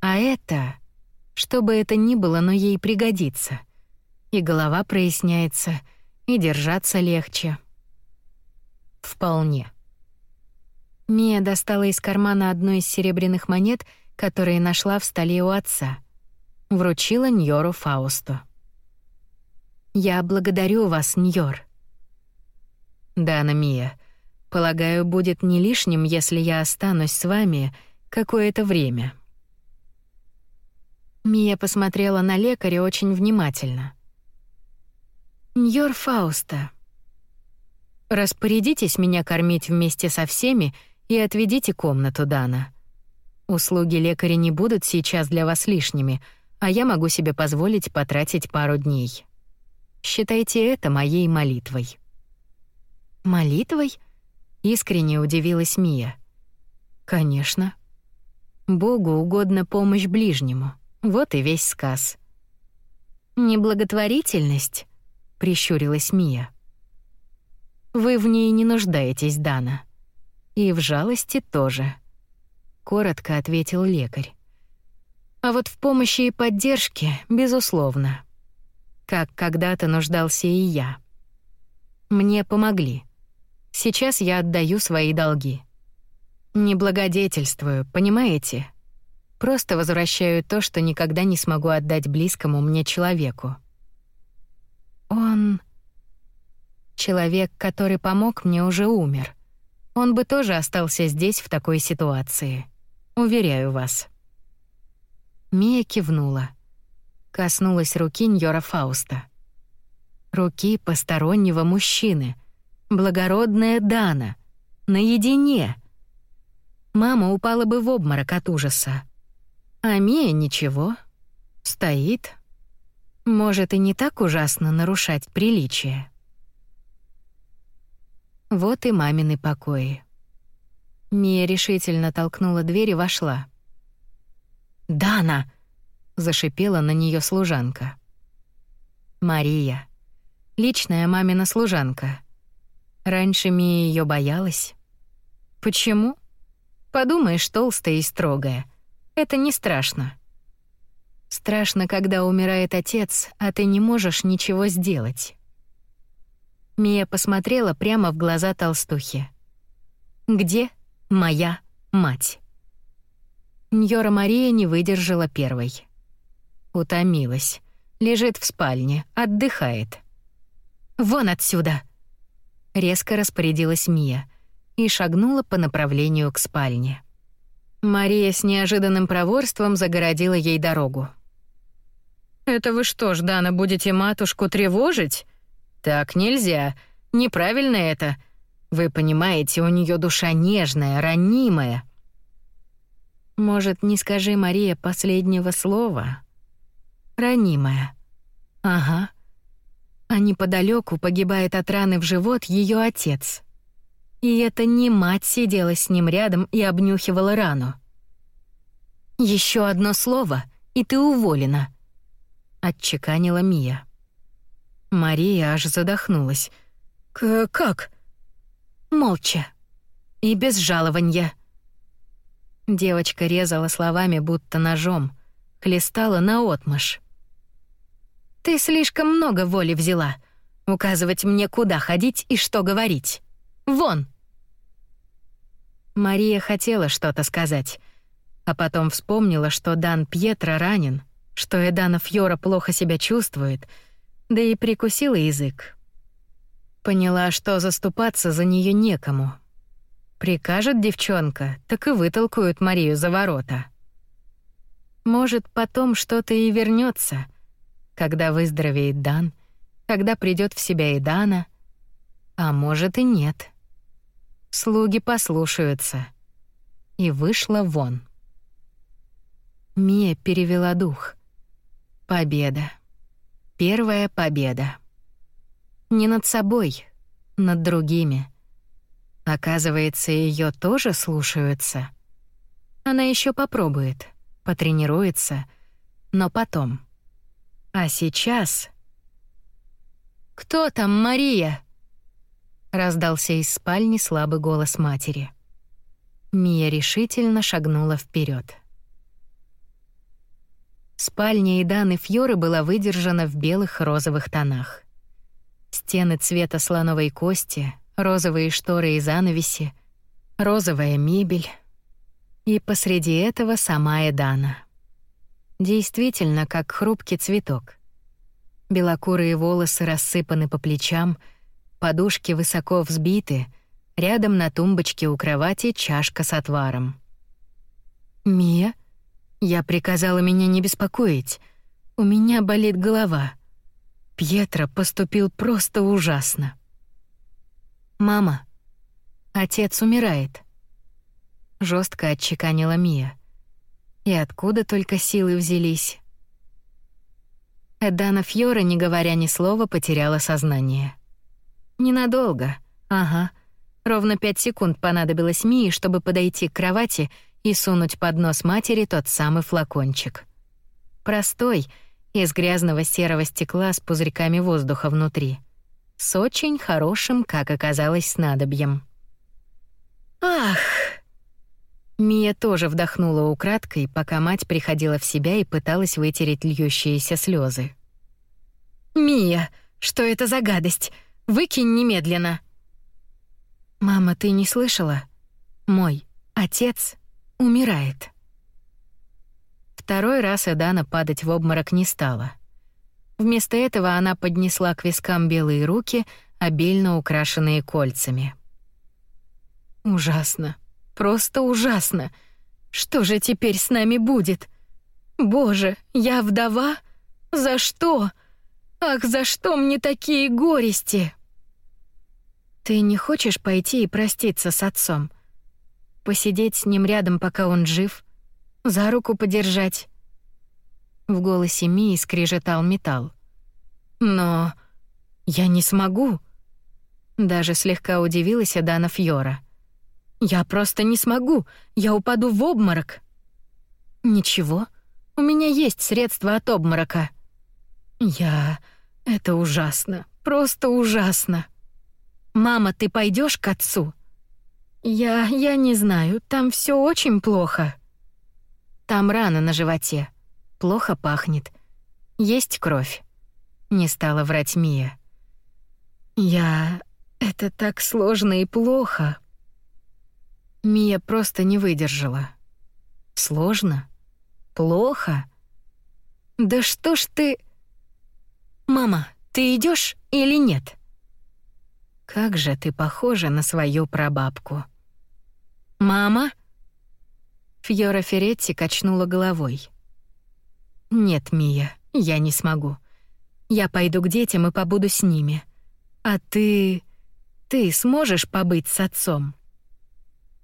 А это, что бы это ни было, но ей пригодится. И голова проясняется, и держаться легче. Вполне. Мия достала из кармана одну из серебряных монет, которые нашла в столе у отца. Вручила Ньору Фаусту. «Я благодарю вас, Ньор». «Дана Мия, полагаю, будет не лишним, если я останусь с вами какое-то время». Мия посмотрела на лекаря очень внимательно. «Ньор Фауста, распорядитесь меня кормить вместе со всеми и отведите комнату Дана. Услуги лекаря не будут сейчас для вас лишними, а я могу себе позволить потратить пару дней. Считайте это моей молитвой». «Молитвой?» — искренне удивилась Мия. «Конечно. Богу угодно помощь ближнему. Вот и весь сказ. «Неблаготворительность?» — прищурилась Мия. «Вы в ней не нуждаетесь, Дана. И в жалости тоже», — коротко ответил лекарь. «А вот в помощи и поддержке, безусловно. Как когда-то нуждался и я. Мне помогли. Сейчас я отдаю свои долги. Не благодетельствую, понимаете?» Просто возвращаю то, что никогда не смогу отдать близкому мне человеку. Он... Человек, который помог мне, уже умер. Он бы тоже остался здесь в такой ситуации. Уверяю вас. Мия кивнула. Коснулась руки Ньора Фауста. Руки постороннего мужчины. Благородная Дана. Наедине. Мама упала бы в обморок от ужаса. А Мия ничего. Стоит. Может, и не так ужасно нарушать приличие. Вот и мамины покои. Мия решительно толкнула дверь и вошла. «Дана!» — зашипела на нее служанка. «Мария. Личная мамина служанка. Раньше Мия ее боялась. Почему? Подумаешь, толстая и строгая. Это не страшно. Страшно, когда умирает отец, а ты не можешь ничего сделать. Мия посмотрела прямо в глаза толстухи. «Где моя мать?» Ньора Мария не выдержала первой. Утомилась. Лежит в спальне, отдыхает. «Вон отсюда!» Резко распорядилась Мия и шагнула по направлению к спальне. Мария с неожиданным проворством загородила ей дорогу. «Это вы что ж, Дана, будете матушку тревожить? Так нельзя. Неправильно это. Вы понимаете, у нее душа нежная, ранимая». «Может, не скажи, Мария, последнего слова?» «Ранимая». «Ага». А неподалеку погибает от раны в живот ее отец. И это не мать сидела с ним рядом и обнюхивала рану. Еще одно слово, и ты уволена», — отчеканила Мия. Мария аж задохнулась. К «Как?» «Молча. И без жалования». Девочка резала словами, будто ножом, хлестала наотмашь. «Ты слишком много воли взяла. Указывать мне, куда ходить и что говорить. Вон!» Мария хотела что-то сказать, а потом вспомнила, что Дан Пьетро ранен, что Эдана Фьора плохо себя чувствует, да и прикусила язык. Поняла, что заступаться за нее некому. Прикажет девчонка, так и вытолкают Марию за ворота. Может, потом что-то и вернется, когда выздоровеет Дан, когда придет в себя Эдана, а может и нет. Слуги послушаются. И вышла вон. Мия перевела дух. Победа. первая победа. Не над собой, над другими. Оказывается, ее тоже слушаются. Она еще попробует, потренируется, но потом. А сейчас... «Кто там, Мария?» Раздался из спальни слабый голос матери. Мия решительно шагнула вперед. Спальня Иданы Фьоры была выдержана в белых розовых тонах. Стены цвета слоновой кости, розовые шторы и занавеси, розовая мебель. И посреди этого сама Эдана. Действительно, как хрупкий цветок. Белокурые волосы рассыпаны по плечам, подушки высоко взбиты, рядом на тумбочке у кровати чашка с отваром. «Мия, я приказала меня не беспокоить. У меня болит голова», Пьетро поступил просто ужасно. «Мама, отец умирает», — жестко отчеканила Мия. И откуда только силы взялись? Эдана Фьора, не говоря ни слова, потеряла сознание. Ненадолго, ага. Ровно пять секунд понадобилось Мии, чтобы подойти к кровати и сунуть под нос матери тот самый флакончик. Простой — из грязного серого стекла с пузырьками воздуха внутри. С очень хорошим, как оказалось, снадобьем. «Ах!» Мия тоже вдохнула украдкой, пока мать приходила в себя и пыталась вытереть льющиеся слезы. «Мия, что это за гадость? Выкинь немедленно!» «Мама, ты не слышала? Мой отец умирает». Второй раз Эдана падать в обморок не стала. Вместо этого она поднесла к вискам белые руки, обильно украшенные кольцами. «Ужасно. Просто ужасно. Что же теперь с нами будет? Боже, я вдова? За что? Ах, за что мне такие горести?» «Ты не хочешь пойти и проститься с отцом? Посидеть с ним рядом, пока он жив?» За руку подержать. В голосе Мии скрежетал металл. Но я не смогу. Даже слегка удивилась Дана Фьора. Я просто не смогу. Я упаду в обморок. Ничего. У меня есть средства от обморока. Я это ужасно. Просто ужасно. Мама, ты пойдешь к отцу? Я я не знаю, там все очень плохо. Там рана на животе. Плохо пахнет. Есть кровь. Не стала врать Мия. Я... Это так сложно и плохо. Мия просто не выдержала. Сложно? Плохо? Да что ж ты... Мама, ты идешь или нет? Как же ты похожа на свою прабабку. Мама? Фьора Феретти качнула головой. «Нет, Мия, я не смогу. Я пойду к детям и побуду с ними. А ты... ты сможешь побыть с отцом?»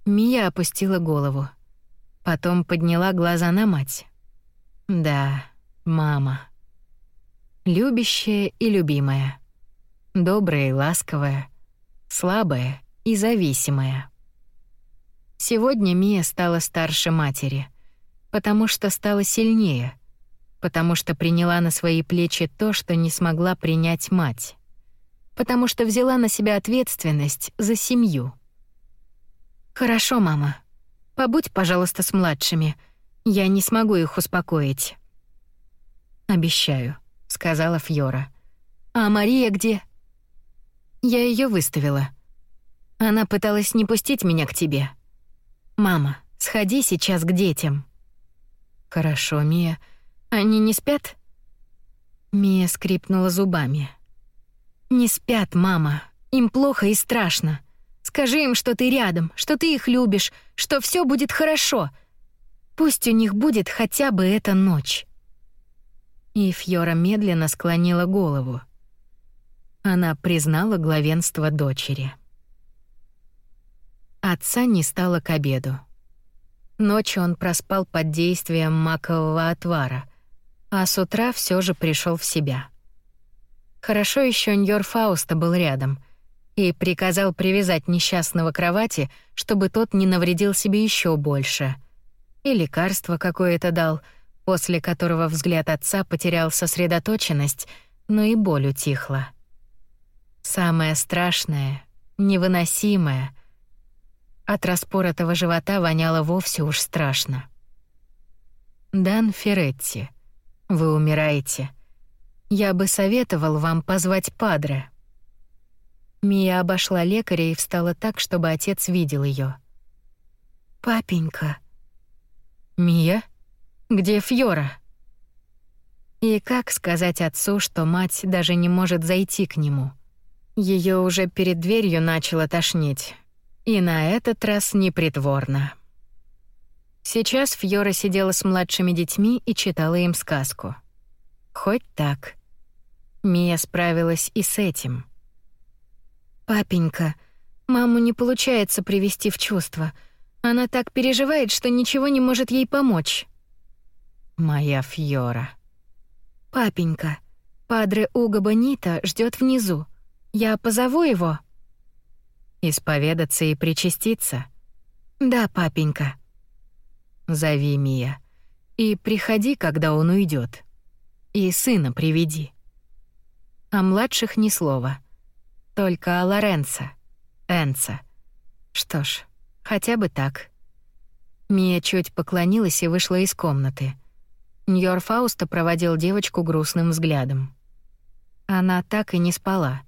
Мия опустила голову. Потом подняла глаза на мать. «Да, мама. Любящая и любимая. Добрая и ласковая. Слабая и зависимая». Сегодня Мия стала старше матери, потому что стала сильнее, потому что приняла на свои плечи то, что не смогла принять мать, потому что взяла на себя ответственность за семью. «Хорошо, мама. Побудь, пожалуйста, с младшими. Я не смогу их успокоить». «Обещаю», — сказала Фьора. «А Мария где?» «Я ее выставила. Она пыталась не пустить меня к тебе». «Мама, сходи сейчас к детям». «Хорошо, Мия. Они не спят?» Мия скрипнула зубами. «Не спят, мама. Им плохо и страшно. Скажи им, что ты рядом, что ты их любишь, что все будет хорошо. Пусть у них будет хотя бы эта ночь». И Фьора медленно склонила голову. Она признала главенство дочери. Отца не стало к обеду. Ночью он проспал под действием макового отвара, а с утра все же пришел в себя. Хорошо еще Ньор Фауста был рядом и приказал привязать несчастного к кровати, чтобы тот не навредил себе еще больше. И лекарство какое-то дал, после которого взгляд отца потерял сосредоточенность, но и боль утихла. Самое страшное, невыносимое. От распоротого живота воняло вовсе уж страшно. «Дан Феретти, вы умираете. Я бы советовал вам позвать Падре». Мия обошла лекаря и встала так, чтобы отец видел ее. «Папенька». «Мия? Где Фьора?» И как сказать отцу, что мать даже не может зайти к нему? Ее уже перед дверью начало тошнить. И на этот раз непритворно. Сейчас Фьора сидела с младшими детьми и читала им сказку. Хоть так. Мия справилась и с этим. «Папенька, маму не получается привести в чувство. Она так переживает, что ничего не может ей помочь». «Моя Фьора». «Папенька, падре Уго Бонита ждет внизу. Я позову его?» «Исповедаться и причаститься?» «Да, папенька». «Зови Мия. И приходи, когда он уйдет. И сына приведи». О младших ни слова. Только о Лоренцо. Энца. Что ж, хотя бы так. Мия чуть поклонилась и вышла из комнаты. Ньор Фауста проводил девочку грустным взглядом. Она так и не спала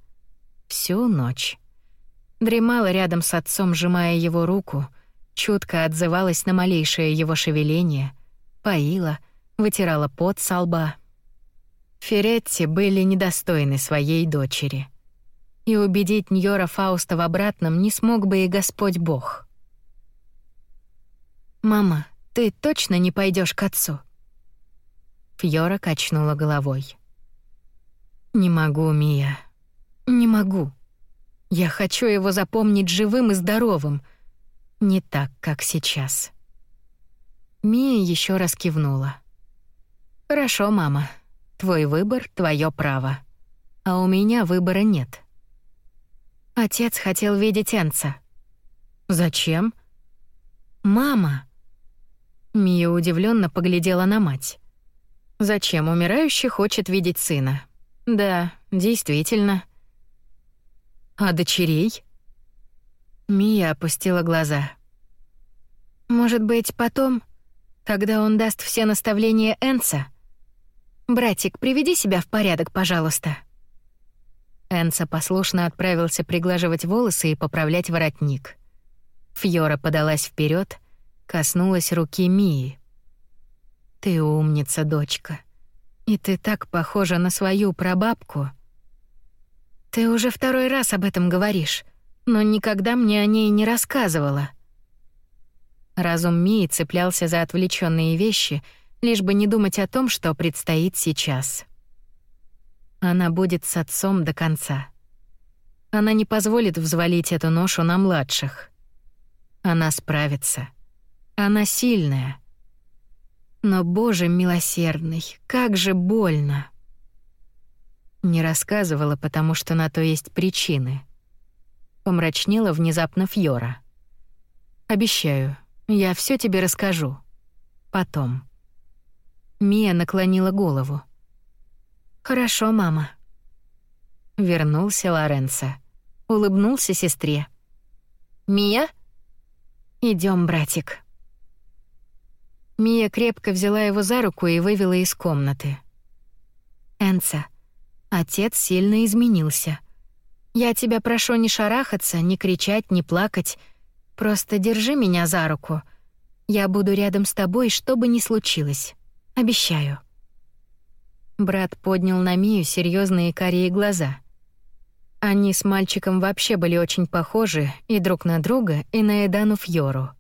всю ночь. Дремала рядом с отцом, сжимая его руку, чутко отзывалась на малейшее его шевеление, поила, вытирала пот со лба. Феретти были недостойны своей дочери. И убедить Ньора Фауста в обратном не смог бы и Господь Бог. «Мама, ты точно не пойдешь к отцу?» Фьора качнула головой. «Не могу, Мия. Не могу. Я хочу его запомнить живым и здоровым. Не так, как сейчас. Мия еще раз кивнула. Хорошо, мама. Твой выбор твое право. А у меня выбора нет. Отец хотел видеть Энца. Зачем? Мама. Мия удивленно поглядела на мать. Зачем умирающий хочет видеть сына? Да, действительно. А дочерей? Мия опустила глаза. Может быть, потом, когда он даст все наставления Энса? Братик, приведи себя в порядок, пожалуйста. Энса послушно отправился приглаживать волосы и поправлять воротник. Фьора подалась вперед, коснулась руки Мии. Ты умница, дочка. И ты так похожа на свою прабабку. Ты уже второй раз об этом говоришь, но никогда мне о ней не рассказывала. Разум Мии цеплялся за отвлеченные вещи, лишь бы не думать о том, что предстоит сейчас. Она будет с отцом до конца. Она не позволит взвалить эту ношу на младших. Она справится. Она сильная. Но, Боже милосердный, как же больно. Не рассказывала, потому что на то есть причины. Помрачнела внезапно Фьора. Обещаю, я все тебе расскажу. Потом. Мия наклонила голову. Хорошо, мама. Вернулся Лоренцо. Улыбнулся сестре. Мия? Идем, братик. Мия крепко взяла его за руку и вывела из комнаты. Энца, Отец сильно изменился. Я тебя прошу не шарахаться, не кричать, не плакать. Просто держи меня за руку. Я буду рядом с тобой, что бы ни случилось. Обещаю. Брат поднял на Мию серьезные карие глаза. Они с мальчиком вообще были очень похожи и друг на друга, и на Эдану Фьору.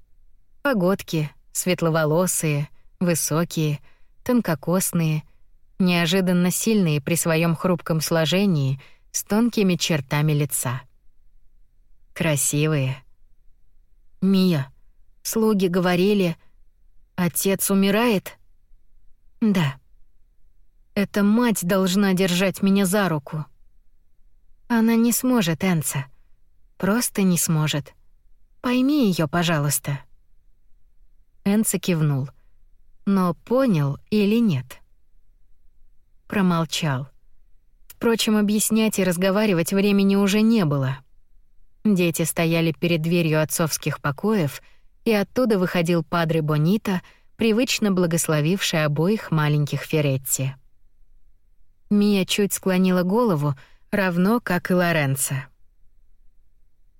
Погодки, светловолосые, высокие, тонкокосные — неожиданно сильные при своем хрупком сложении, с тонкими чертами лица. Красивые. «Мия, слуги говорили, отец умирает?» «Да». «Эта мать должна держать меня за руку. Она не сможет, Энца. Просто не сможет. Пойми ее, пожалуйста. Энца кивнул. Но понял или нет? Промолчал. Впрочем, объяснять и разговаривать времени уже не было. Дети стояли перед дверью отцовских покоев, и оттуда выходил падре Бонита, привычно благословивший обоих маленьких Феретти. Мия чуть склонила голову, равно как и Лоренцо.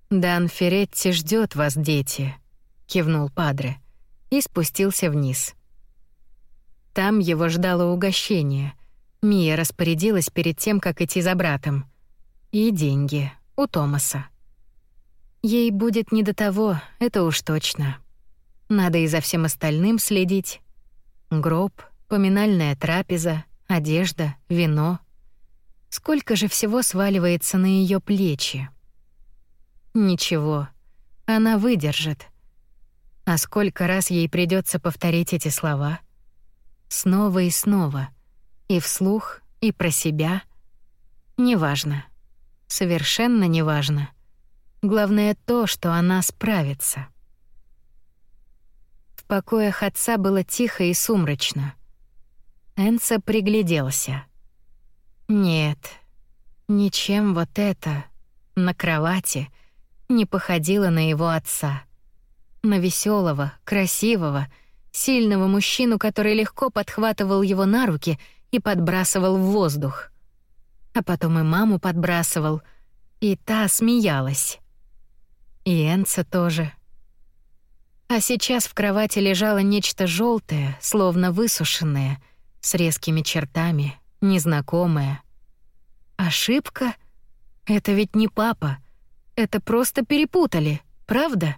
«Дан Феретти ждет вас, дети», — кивнул Падре и спустился вниз. Там его ждало угощение. Мия распорядилась перед тем, как идти за братом. И деньги у Томаса. Ей будет не до того, это уж точно. Надо и за всем остальным следить. Гроб, поминальная трапеза, одежда, вино. Сколько же всего сваливается на ее плечи. Ничего, она выдержит. А сколько раз ей придется повторить эти слова? Снова и снова. И вслух, и про себя. Неважно. Совершенно неважно. Главное то, что она справится. В покоях отца было тихо и сумрачно. Энса пригляделся. Нет, ничем вот это на кровати не походило на его отца. На веселого, красивого, сильного мужчину, который легко подхватывал его на руки и подбрасывал в воздух. А потом и маму подбрасывал, и та смеялась. И Энца тоже. А сейчас в кровати лежало нечто желтое, словно высушенное, с резкими чертами, незнакомая. Ошибка? Это ведь не папа. Это просто перепутали, правда?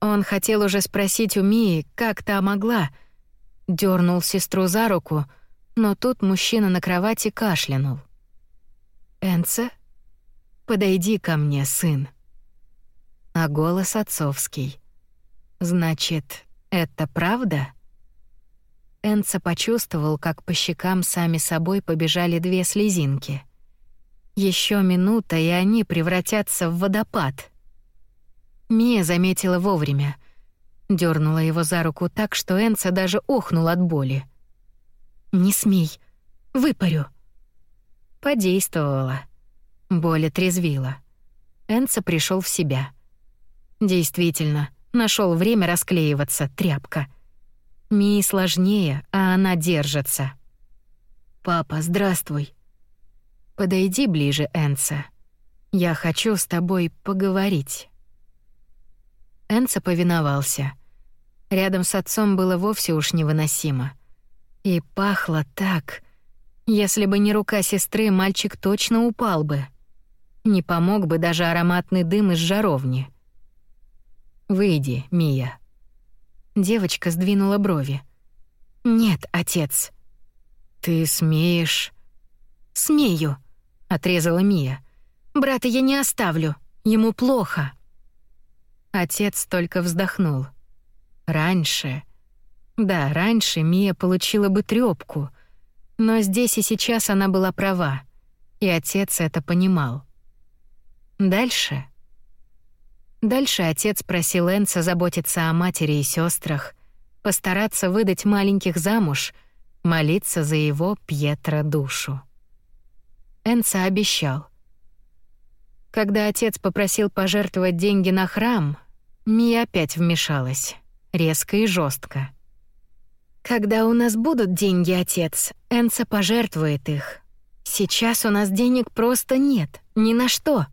Он хотел уже спросить у Мии, как та могла. Дёрнул сестру за руку, но тут мужчина на кровати кашлянул. «Энце, подойди ко мне, сын». А голос отцовский. «Значит, это правда?» Энца почувствовал, как по щекам сами собой побежали две слезинки. Еще минута, и они превратятся в водопад. Мия заметила вовремя. дернула его за руку так, что Энца даже охнул от боли. «Не смей, выпарю». Подействовала. Боль отрезвила. Энца пришел в себя. Действительно, нашел время расклеиваться, тряпка — Мии сложнее, а она держится. «Папа, здравствуй». «Подойди ближе, Энца. Я хочу с тобой поговорить». Энца повиновался. Рядом с отцом было вовсе уж невыносимо. И пахло так. Если бы не рука сестры, мальчик точно упал бы. Не помог бы даже ароматный дым из жаровни. «Выйди, Мия», Девочка сдвинула брови. «Нет, отец». «Ты смеешь?» «Смею», — отрезала Мия. «Брата я не оставлю. Ему плохо». Отец только вздохнул. «Раньше...» Да, раньше Мия получила бы трёпку, но здесь и сейчас она была права, и отец это понимал. Дальше Дальше отец просил Энца заботиться о матери и сестрах, постараться выдать маленьких замуж, молиться за его Пьетро душу. Энца обещал. Когда отец попросил пожертвовать деньги на храм, Мия опять вмешалась, резко и жестко. «Когда у нас будут деньги, отец, Энца пожертвует их. Сейчас у нас денег просто нет, ни на что».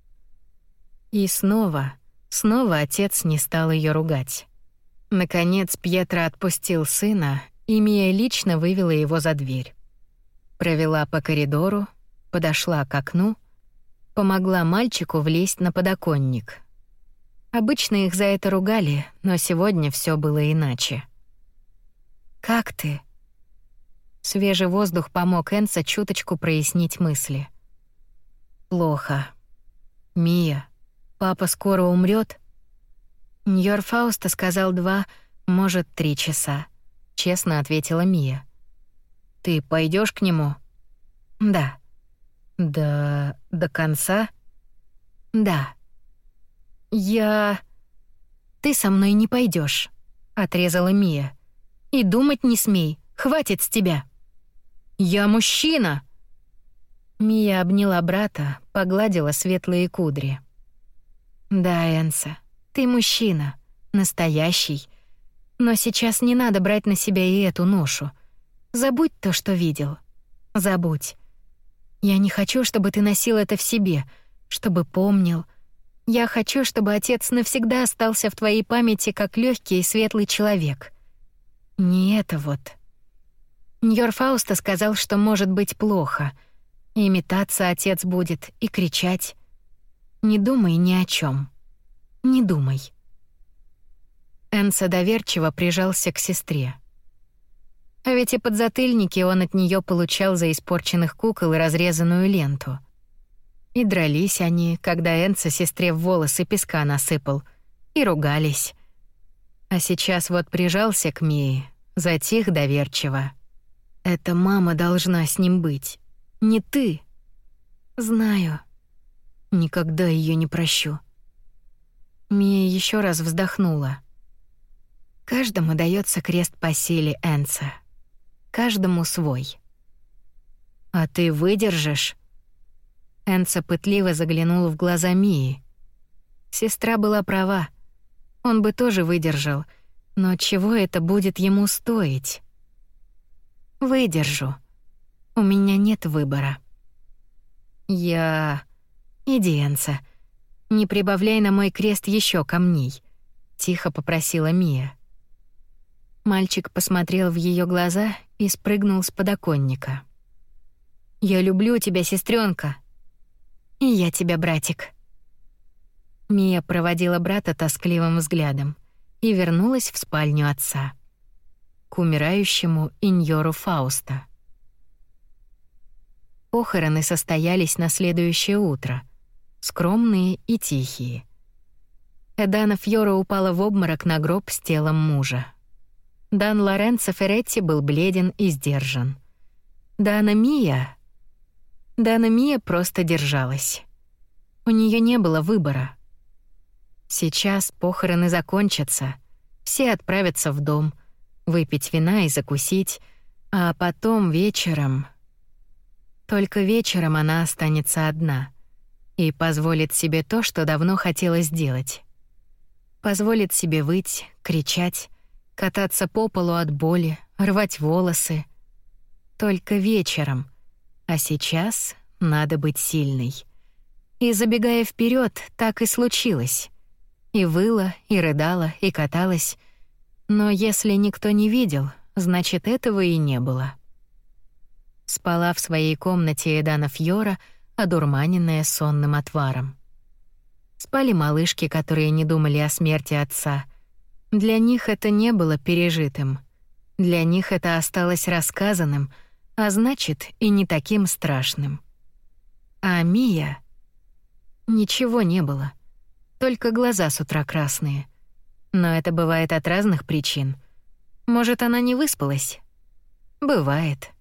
И снова Снова отец не стал ее ругать. Наконец Пьетро отпустил сына, и Мия лично вывела его за дверь. Провела по коридору, подошла к окну, помогла мальчику влезть на подоконник. Обычно их за это ругали, но сегодня все было иначе. «Как ты?» Свежий воздух помог Энса чуточку прояснить мысли. «Плохо. Мия, Папа скоро умрет. Ньор Фауста сказал два, может, три часа. Честно ответила Мия. Ты пойдешь к нему? Да. До... до конца? Да. Я... Ты со мной не пойдешь, отрезала Мия. И думать не смей, хватит с тебя. Я мужчина. Мия обняла брата, погладила светлые кудри. Да, Энса, ты мужчина, настоящий. Но сейчас не надо брать на себя и эту ношу. Забудь то, что видел. Забудь. Я не хочу, чтобы ты носил это в себе, чтобы помнил. Я хочу, чтобы отец навсегда остался в твоей памяти как легкий и светлый человек. Не это вот. Ньор Фауста сказал, что может быть плохо. И метаться отец будет, и кричать. Не думай ни о чем. Не думай. Энса доверчиво прижался к сестре. А ведь и подзатыльники он от нее получал за испорченных кукол и разрезанную ленту. И дрались они, когда Энца сестре в волосы песка насыпал, и ругались. А сейчас вот прижался к Мии, затих доверчиво. «Это мама должна с ним быть, не ты». «Знаю. Никогда ее не прощу». Мия еще раз вздохнула. Каждому дается крест по силе Энца каждому свой. «А ты выдержишь?» Энца пытливо заглянул в глаза Мии. Сестра была права. Он бы тоже выдержал, но чего это будет ему стоить? «Выдержу. У меня нет выбора». «Я...» «Иди, Энца. Не прибавляй на мой крест еще камней», — тихо попросила Мия. Мальчик посмотрел в ее глаза и спрыгнул с подоконника. «Я люблю тебя, сестренка. «И я тебя, братик». Мия проводила брата тоскливым взглядом и вернулась в спальню отца. К умирающему Иньору Фауста. Похороны состоялись на следующее утро, скромные и тихие. Эдана Фьора упала в обморок на гроб с телом мужа. Дан Лоренцо Феретти был бледен и сдержан. Дана Мия... Дана Мия просто держалась. У нее не было выбора. Сейчас похороны закончатся, все отправятся в дом, выпить вина и закусить, а потом вечером... Только вечером она останется одна и позволит себе то, что давно хотела сделать. Позволит себе выть, кричать, кататься по полу от боли, рвать волосы. Только вечером. А сейчас надо быть сильной. И забегая вперед, так и случилось. И выла, и рыдала, и каталась. Но если никто не видел, значит, этого и не было. Спала в своей комнате Эдана Фьора, одурманенная сонным отваром. Спали малышки, которые не думали о смерти отца — для них это не было пережитым. Для них это осталось рассказанным, а значит, и не таким страшным. А Мия... Ничего не было. Только глаза с утра красные. Но это бывает от разных причин. Может, она не выспалась? Бывает.